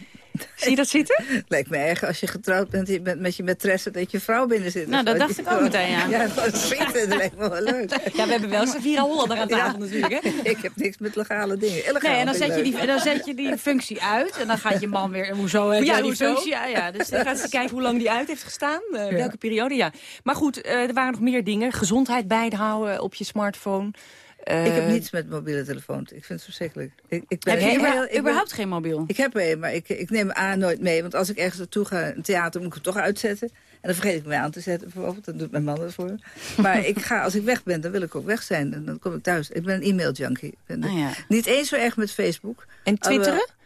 Speaker 4: Zie je dat zitten?
Speaker 6: Lijkt me erg als je getrouwd bent je bent met je maîtresse dat je vrouw binnen zit.
Speaker 3: Nou, dat dacht ik ook meteen, ja.
Speaker 6: Ja, dat vrienden, dat lijkt me wel leuk.
Speaker 4: Ja, we hebben wel Savira Hollander aan tafel natuurlijk, hè?
Speaker 6: Ik heb niks met legale dingen.
Speaker 3: Nee, en dan zet, je die, dan zet je die functie uit. En dan gaat je man weer... Hoezo heb
Speaker 4: Ja,
Speaker 3: jij die
Speaker 4: hoezo?
Speaker 3: functie? Ja, ja, dus
Speaker 4: Dan gaat ze kijken hoe lang die uit heeft gestaan. eh, Welke periode, ja. Maar goed, eh, er waren nog meer dingen. Gezondheid bijhouden op je smartphone. Eh,
Speaker 6: Ik heb niets met mobiele telefoons. Ik vind het verschrikkelijk. Ik, ik ben
Speaker 3: Heb je überhaupt-
Speaker 6: ik ben-
Speaker 3: überhaupt geen mobiel?
Speaker 6: Ik heb er een, maar ik, ik neem A nooit mee. Want als ik ergens naartoe ga, een theater, moet ik het toch uitzetten. En dan vergeet ik me aan te zetten, bijvoorbeeld. Dan doet mijn man dat voor me. Maar ik ga, als ik weg ben, dan wil ik ook weg zijn. En dan kom ik thuis. Ik ben een e-mail-junkie. Ik ben
Speaker 3: Ah, ja.
Speaker 6: Niet eens zo erg met Facebook.
Speaker 4: En twitteren?
Speaker 6: Alhoewel-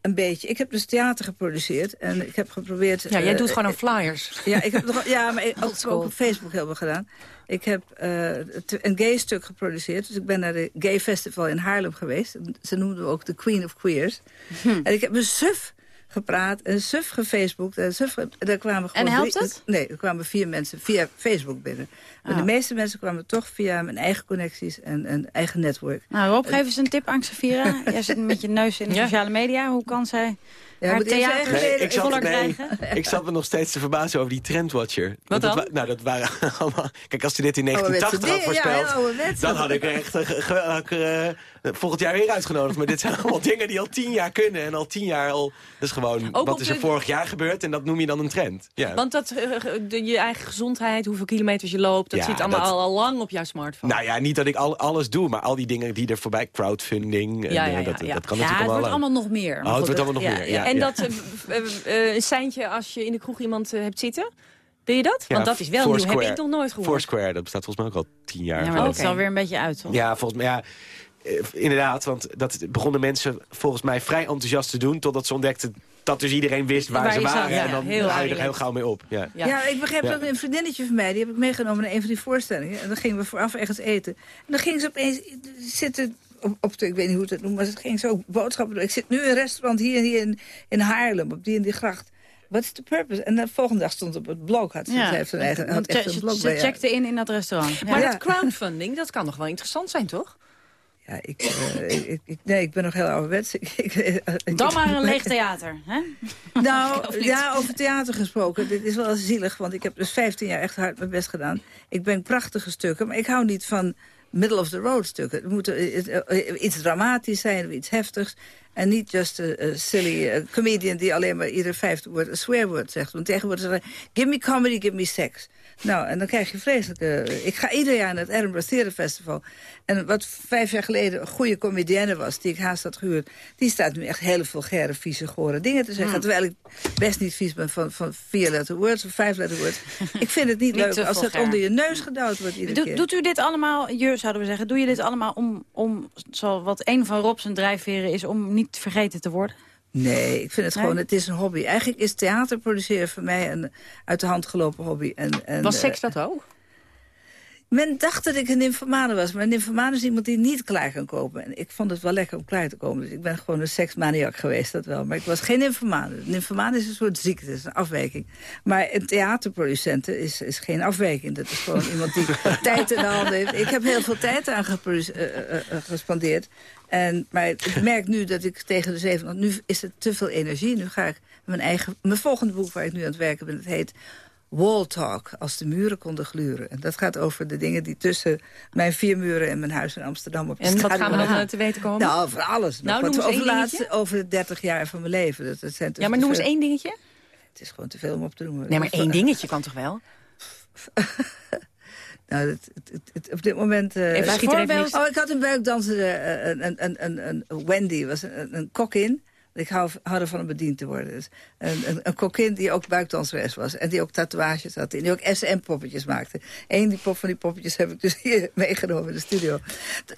Speaker 6: Een beetje. Ik heb dus theater geproduceerd. En ik heb geprobeerd...
Speaker 4: Ja, jij
Speaker 6: eh,
Speaker 4: doet gewoon aan flyers.
Speaker 6: ja, ik heb nog, ja, maar ook, ook op Facebook hebben we gedaan. Ik heb eh, een gay stuk geproduceerd. Dus ik ben naar de Gay Festival in Haarlem geweest. Ze noemden me ook de Queen of Queers.
Speaker 3: Hm.
Speaker 6: En ik heb een suf gepraat, een suf gefacebookt. En suf, ge- daar kwamen gewoon
Speaker 3: En helpt
Speaker 6: drie-
Speaker 3: het?
Speaker 6: Nee, er kwamen vier mensen via Facebook binnen. Maar
Speaker 3: Ah.
Speaker 6: de meeste mensen kwamen toch via mijn eigen connecties en een eigen netwerk.
Speaker 3: Nou, Rob, geef eens een tip aan Xavira. Jij zit met je neus in de
Speaker 4: Ja.
Speaker 3: sociale media. Hoe kan zij
Speaker 6: Ja,
Speaker 3: haar theater
Speaker 5: Nee, ik zat, nee, ik zat me nog steeds te verbazen over die trendwatcher.
Speaker 4: Dan?
Speaker 5: Dat nou, dat waren allemaal... Kijk, als je dit in
Speaker 6: Ouderwetse
Speaker 5: 1980 had
Speaker 6: ja,
Speaker 5: voorspeld... dan had ik er echt eh, eh, volgend jaar weer uitgenodigd. Maar dit zijn allemaal dingen die al tien jaar kunnen. En al tien jaar al... Dat is gewoon,
Speaker 4: Ook
Speaker 5: wat is er
Speaker 4: de-
Speaker 5: vorig jaar gebeurd? En dat noem je dan een trend. Ja.
Speaker 4: Want dat, eh, de, je eigen gezondheid, hoeveel kilometers je loopt... dat
Speaker 5: Ja,
Speaker 4: zit allemaal
Speaker 5: dat-
Speaker 4: al, al lang op jouw smartphone.
Speaker 5: Nou ja, niet dat ik al, alles doe, maar al die dingen die er voorbij... Crowdfunding, en,
Speaker 4: Ja, ja,
Speaker 5: eh,
Speaker 4: ja,
Speaker 5: dat,
Speaker 4: ja.
Speaker 5: dat kan
Speaker 3: Ja, het
Speaker 5: natuurlijk
Speaker 3: wordt
Speaker 5: allemaal...
Speaker 3: allemaal nog meer.
Speaker 5: Oh, het wordt allemaal nog meer, ja.
Speaker 4: en dat eh, eh, eh, een seintje als je in de kroeg iemand eh, hebt zitten? Doe je dat?
Speaker 5: Ja,
Speaker 4: Want dat is wel nieuw, heb ik nog nooit gehoord.
Speaker 5: Foursquare, dat bestaat volgens mij ook al tien jaar.
Speaker 3: Ja, maar dat is alweer een beetje uit, toch?
Speaker 5: Ja, volgens mij, ja. Eh, inderdaad, want dat begonnen mensen volgens mij vrij enthousiast te doen... totdat ze ontdekten dat dus iedereen wist waar,
Speaker 3: Waar
Speaker 5: ze
Speaker 3: zat,
Speaker 5: waren.
Speaker 3: ja,
Speaker 5: en dan
Speaker 3: heel
Speaker 5: ga je er heel gauw mee op. Ja.
Speaker 6: Ja, ik begreep
Speaker 5: Ja.
Speaker 6: ook een vriendinnetje van mij, die heb ik meegenomen naar een van die voorstellingen. En dan gingen we vooraf ergens eten. En dan ging ze opeens zitten op, op de, ik weet niet hoe het het noemt, maar het ging zo boodschappen doen. Ik zit nu in een restaurant hier en hier in, in Haarlem, op die en die gracht. Wat is de purpose? En de volgende dag stond op het blog. Had ze, ze heeft een eigen, had echt een blog
Speaker 3: ze checkte in in dat restaurant.
Speaker 4: Maar
Speaker 6: Ja.
Speaker 4: dat crowdfunding, dat kan nog wel interessant zijn, toch?
Speaker 6: Ja, ik, eh, ik, ik- nee, ik ben nog heel ouderwets. Ik, eh,
Speaker 3: Dan maar een leeg theater. Hè?
Speaker 6: Nou, ja, over theater gesproken. Dit is wel zielig, want ik heb dus 15 jaar echt hard mijn best gedaan. Ik ben prachtige stukken, maar ik hou niet van middle of the road stukken. Het moet eh, iets dramatisch zijn, iets heftigs. En niet just een silly comedian die alleen maar ieder vijfde woord een swearword zegt. Want tegenwoordig zeggen give me comedy, give me sex. Nou, en dan krijg je vreselijke... Ik ga ieder jaar naar het Edinburgh Theatre Festival. En wat vijf jaar geleden een goede comedienne was... die ik haast had gehuurd... die staat nu echt hele vulgaire, vieze, gore dingen te zeggen. Terwijl ik best niet vies ben van, van vier letter words of vijf letter words. ik vind het niet,
Speaker 3: Niet
Speaker 6: leuk als het onder je neus gedouwd wordt iedere
Speaker 3: Doet-
Speaker 6: keer.
Speaker 3: doet u dit allemaal, je zouden we zeggen, doe je dit allemaal om, om zo wat een van Rob zijn drijfveren is, om niet vergeten te worden?
Speaker 6: Nee, ik vind het
Speaker 3: Nee?
Speaker 6: gewoon, het is een hobby. Eigenlijk is theater produceren voor mij een uit de hand gelopen hobby. En, en,
Speaker 4: Was
Speaker 6: eh,
Speaker 4: seks dat ook?
Speaker 6: Men dacht dat ik een nymphomane was, maar een nymphomane is iemand die niet klaar kan kopen. En ik vond het wel lekker om klaar te komen. Dus ik ben gewoon een seksmaniak geweest, dat wel. Maar ik was geen nymphomane. Nymphomane is een soort ziekte, is een afwijking. Maar een theaterproducent is, is geen afwijking. Dat is gewoon iemand die tijd in de handen heeft. Ik heb heel veel tijd aan eh, eh, eh, gespandeerd. En, maar ik merk nu dat ik tegen de zeven... want Nu is het te veel energie. Nu ga ik mijn eigen... Mijn volgende boek waar ik nu aan het werken ben, het heet... Wall Talk, als de muren konden gluren. En dat gaat over de dingen die tussen mijn vier muren en mijn huis in Amsterdam op de
Speaker 4: En wat gaan we dan eh, te weten komen?
Speaker 6: Nou, over alles.
Speaker 4: Nou,
Speaker 6: wat
Speaker 4: eens
Speaker 6: over,
Speaker 4: één
Speaker 6: de laatste, over de 30 jaar van mijn leven. Dat, dat zijn
Speaker 4: ja, maar noem eens één dingetje.
Speaker 6: Het is gewoon te veel om op te noemen.
Speaker 4: Nee, maar één dingetje kan toch wel?
Speaker 6: Nou, het, het, het- het- op dit moment... eh,
Speaker 4: Even er.
Speaker 6: Oh, ik had een buikdanser, eh, een, een, een, een, een Wendy, was een, een kokkin. Ik hou, hou ervan om bediend te worden. Dus een, een, een kokkin die ook buikdanseres was. En die ook tatoeages had. En die ook SM-poppetjes maakte. Eén die pop van die poppetjes heb ik dus hier meegenomen in de studio.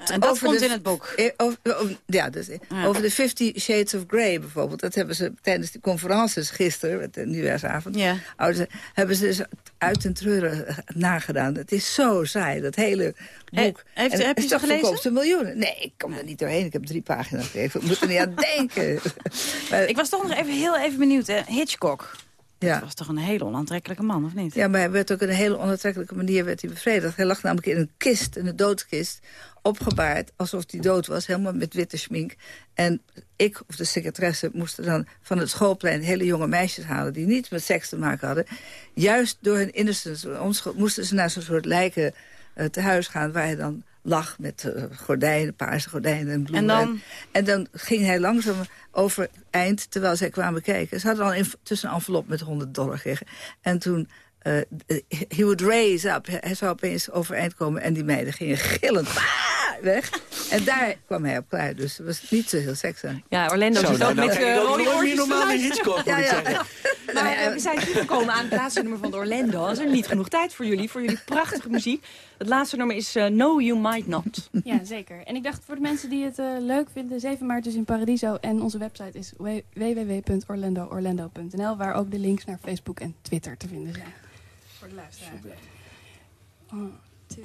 Speaker 3: En dat
Speaker 6: Over
Speaker 3: komt
Speaker 6: de-
Speaker 3: in het boek.
Speaker 6: eh, Over, over- ja, dus,
Speaker 3: Ja.
Speaker 6: over de Fifty Shades of Grey bijvoorbeeld. Dat hebben ze tijdens de conferences gisteren, met de nieuwjaarsavond...
Speaker 3: Ja.
Speaker 6: Ouders, hebben ze dus uit en treuren nagedaan. Het is zo saai, dat hele boek.
Speaker 3: Eh, heeft-
Speaker 6: En
Speaker 3: heb je
Speaker 6: het
Speaker 3: gelezen?
Speaker 6: ze miljoenen. Nee, ik kom er niet doorheen. Ik heb drie pagina's gegeven. Ik moet er niet aan denken. Maar-
Speaker 3: Ik was toch nog even heel even benieuwd, hè? Hitchcock.
Speaker 6: Ja.
Speaker 3: Dat was toch een hele onaantrekkelijke man, of niet?
Speaker 6: Ja, maar hij werd ook op een hele onaantrekkelijke manier werd hij bevredigd. Hij lag namelijk in een kist, in een doodskist, opgebaard, alsof hij dood was, helemaal met witte schmink. En ik, of de secretaresse, moesten dan van het schoolplein hele jonge meisjes halen... die niets met seks te maken hadden. Juist door hun innocence, onschuld, moesten ze naar zo'n soort lijken eh, te huis gaan... waar hij dan lag met eh, gordijnen, paarse gordijnen en bloemen.
Speaker 3: En dan?
Speaker 6: En dan ging hij langzaam overeind, terwijl zij kwamen kijken. Ze hadden al in, tussen een envelop met 100 dollar gekregen. En toen... eh, he would raise up. Hij zou opeens overeind komen en die meiden gingen gillend! weg. En daar kwam hij op klaar. Dus het was niet zo heel seks aan.
Speaker 4: Ja, Orlando zit ook
Speaker 5: nou
Speaker 4: met rode oortjes
Speaker 5: normaal in. Hitchcock, moet ik zeggen.
Speaker 4: Maar we zijn toegekomen aan het laatste nummer van de Orlando. Is er niet genoeg tijd voor jullie, voor jullie prachtige muziek. Het laatste nummer is eh, No You Might Not.
Speaker 9: Ja, zeker. En ik dacht voor de mensen die het eh, leuk vinden, 7 maart dus in Paradiso. En onze website is www.orlandoorlando.nl, waar ook de links naar Facebook en Twitter te vinden zijn. Voor de luisteraar. One, two,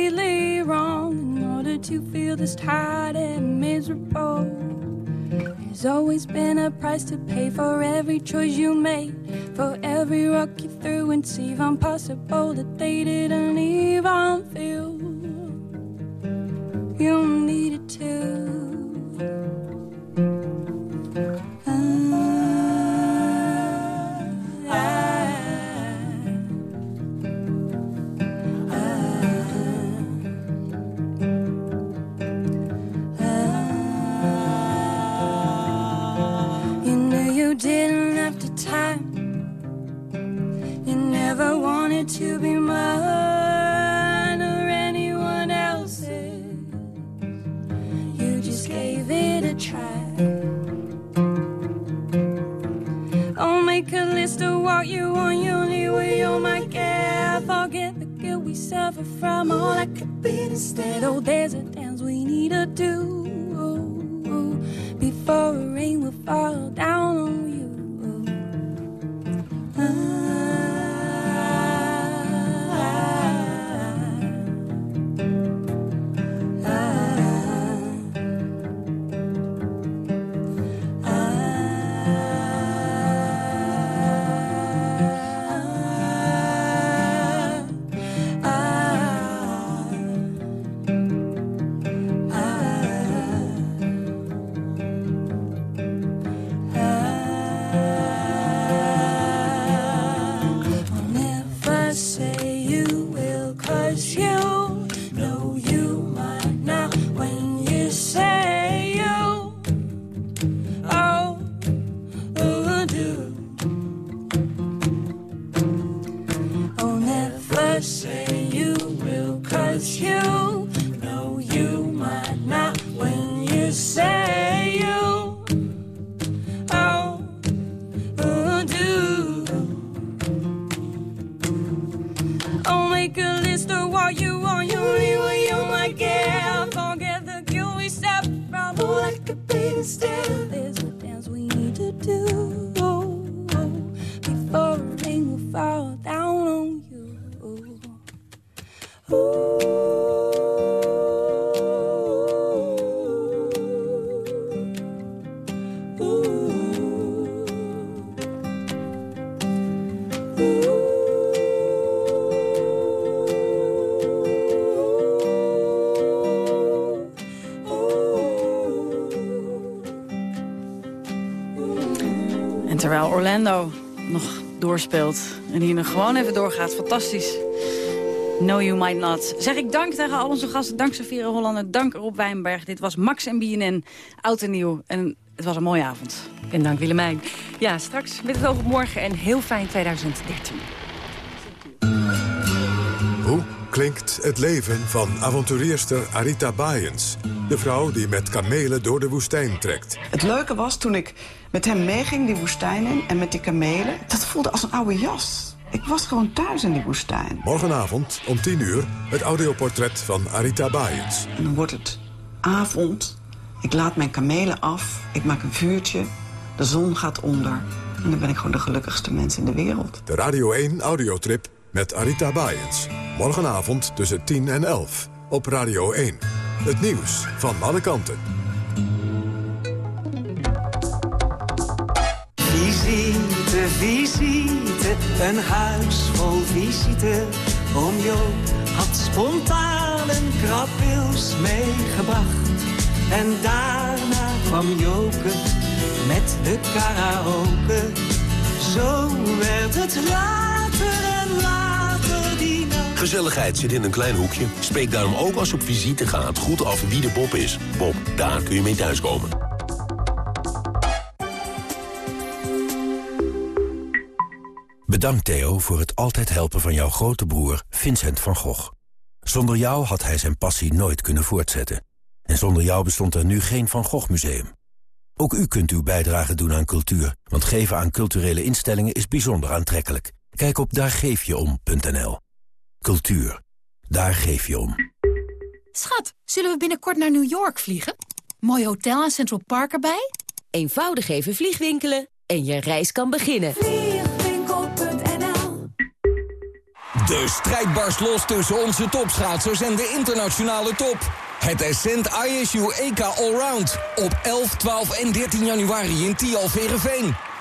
Speaker 9: to feel this tired and miserable. There's always been a price to pay for every choice you made, for every rock you threw. And it's even possible that they didn't even
Speaker 3: Nog doorspeelt. En hier nog gewoon even doorgaat. Fantastisch. No You Might Not. Zeg ik dank tegen al onze gasten. Dank Sofie Hollander, dank Rob Wijnberg. Dit was Max en BNN, oud en nieuw. En het was een mooie avond.
Speaker 4: En dank Willemijn. Ja, straks met het oog op morgen en heel fijn 2013.
Speaker 2: Klinkt het leven van avonturierster Arita Bayens? De vrouw die met kamelen door de woestijn trekt.
Speaker 15: Het leuke was toen ik met hem meeging die woestijn in en met die kamelen. Dat voelde als een oude jas. Ik was gewoon thuis in die woestijn.
Speaker 2: Morgenavond om 10 uur het audioportret van Arita Bayens.
Speaker 15: En dan wordt het avond. Ik laat mijn kamelen af. Ik maak een vuurtje. De zon gaat onder. En dan ben ik gewoon de gelukkigste mens in de wereld.
Speaker 2: De Radio 1 audiotrip met Arita Bayens. Morgenavond tussen 10 en 11 op Radio 1. Het nieuws van alle kanten.
Speaker 16: Visite, visite, een huis vol visite. Oom Joop had spontaan een krabwils meegebracht. En daarna kwam Joke met de karaoke. Zo werd het later en later.
Speaker 17: Gezelligheid zit in een klein hoekje. Spreek daarom ook als op visite gaat goed af wie de Bob is. Bob, daar kun je mee thuiskomen. Bedankt Theo voor het altijd helpen van jouw grote broer Vincent van Gogh. Zonder jou had hij zijn passie nooit kunnen voortzetten. En zonder jou bestond er nu geen Van Gogh Museum. Ook u kunt uw bijdrage doen aan cultuur, want geven aan culturele instellingen is bijzonder aantrekkelijk. Kijk op daargeefjeom.nl. Cultuur. Daar geef je om.
Speaker 18: Schat, zullen we binnenkort naar New York vliegen? Mooi hotel en Central Park erbij?
Speaker 19: Eenvoudig even vliegwinkelen en je reis kan beginnen.
Speaker 20: De strijd barst los tussen onze topschaatsers en de internationale top. Het Ascent ISU EK Allround. Op 11, 12 en 13 januari in Tialf Verenveen.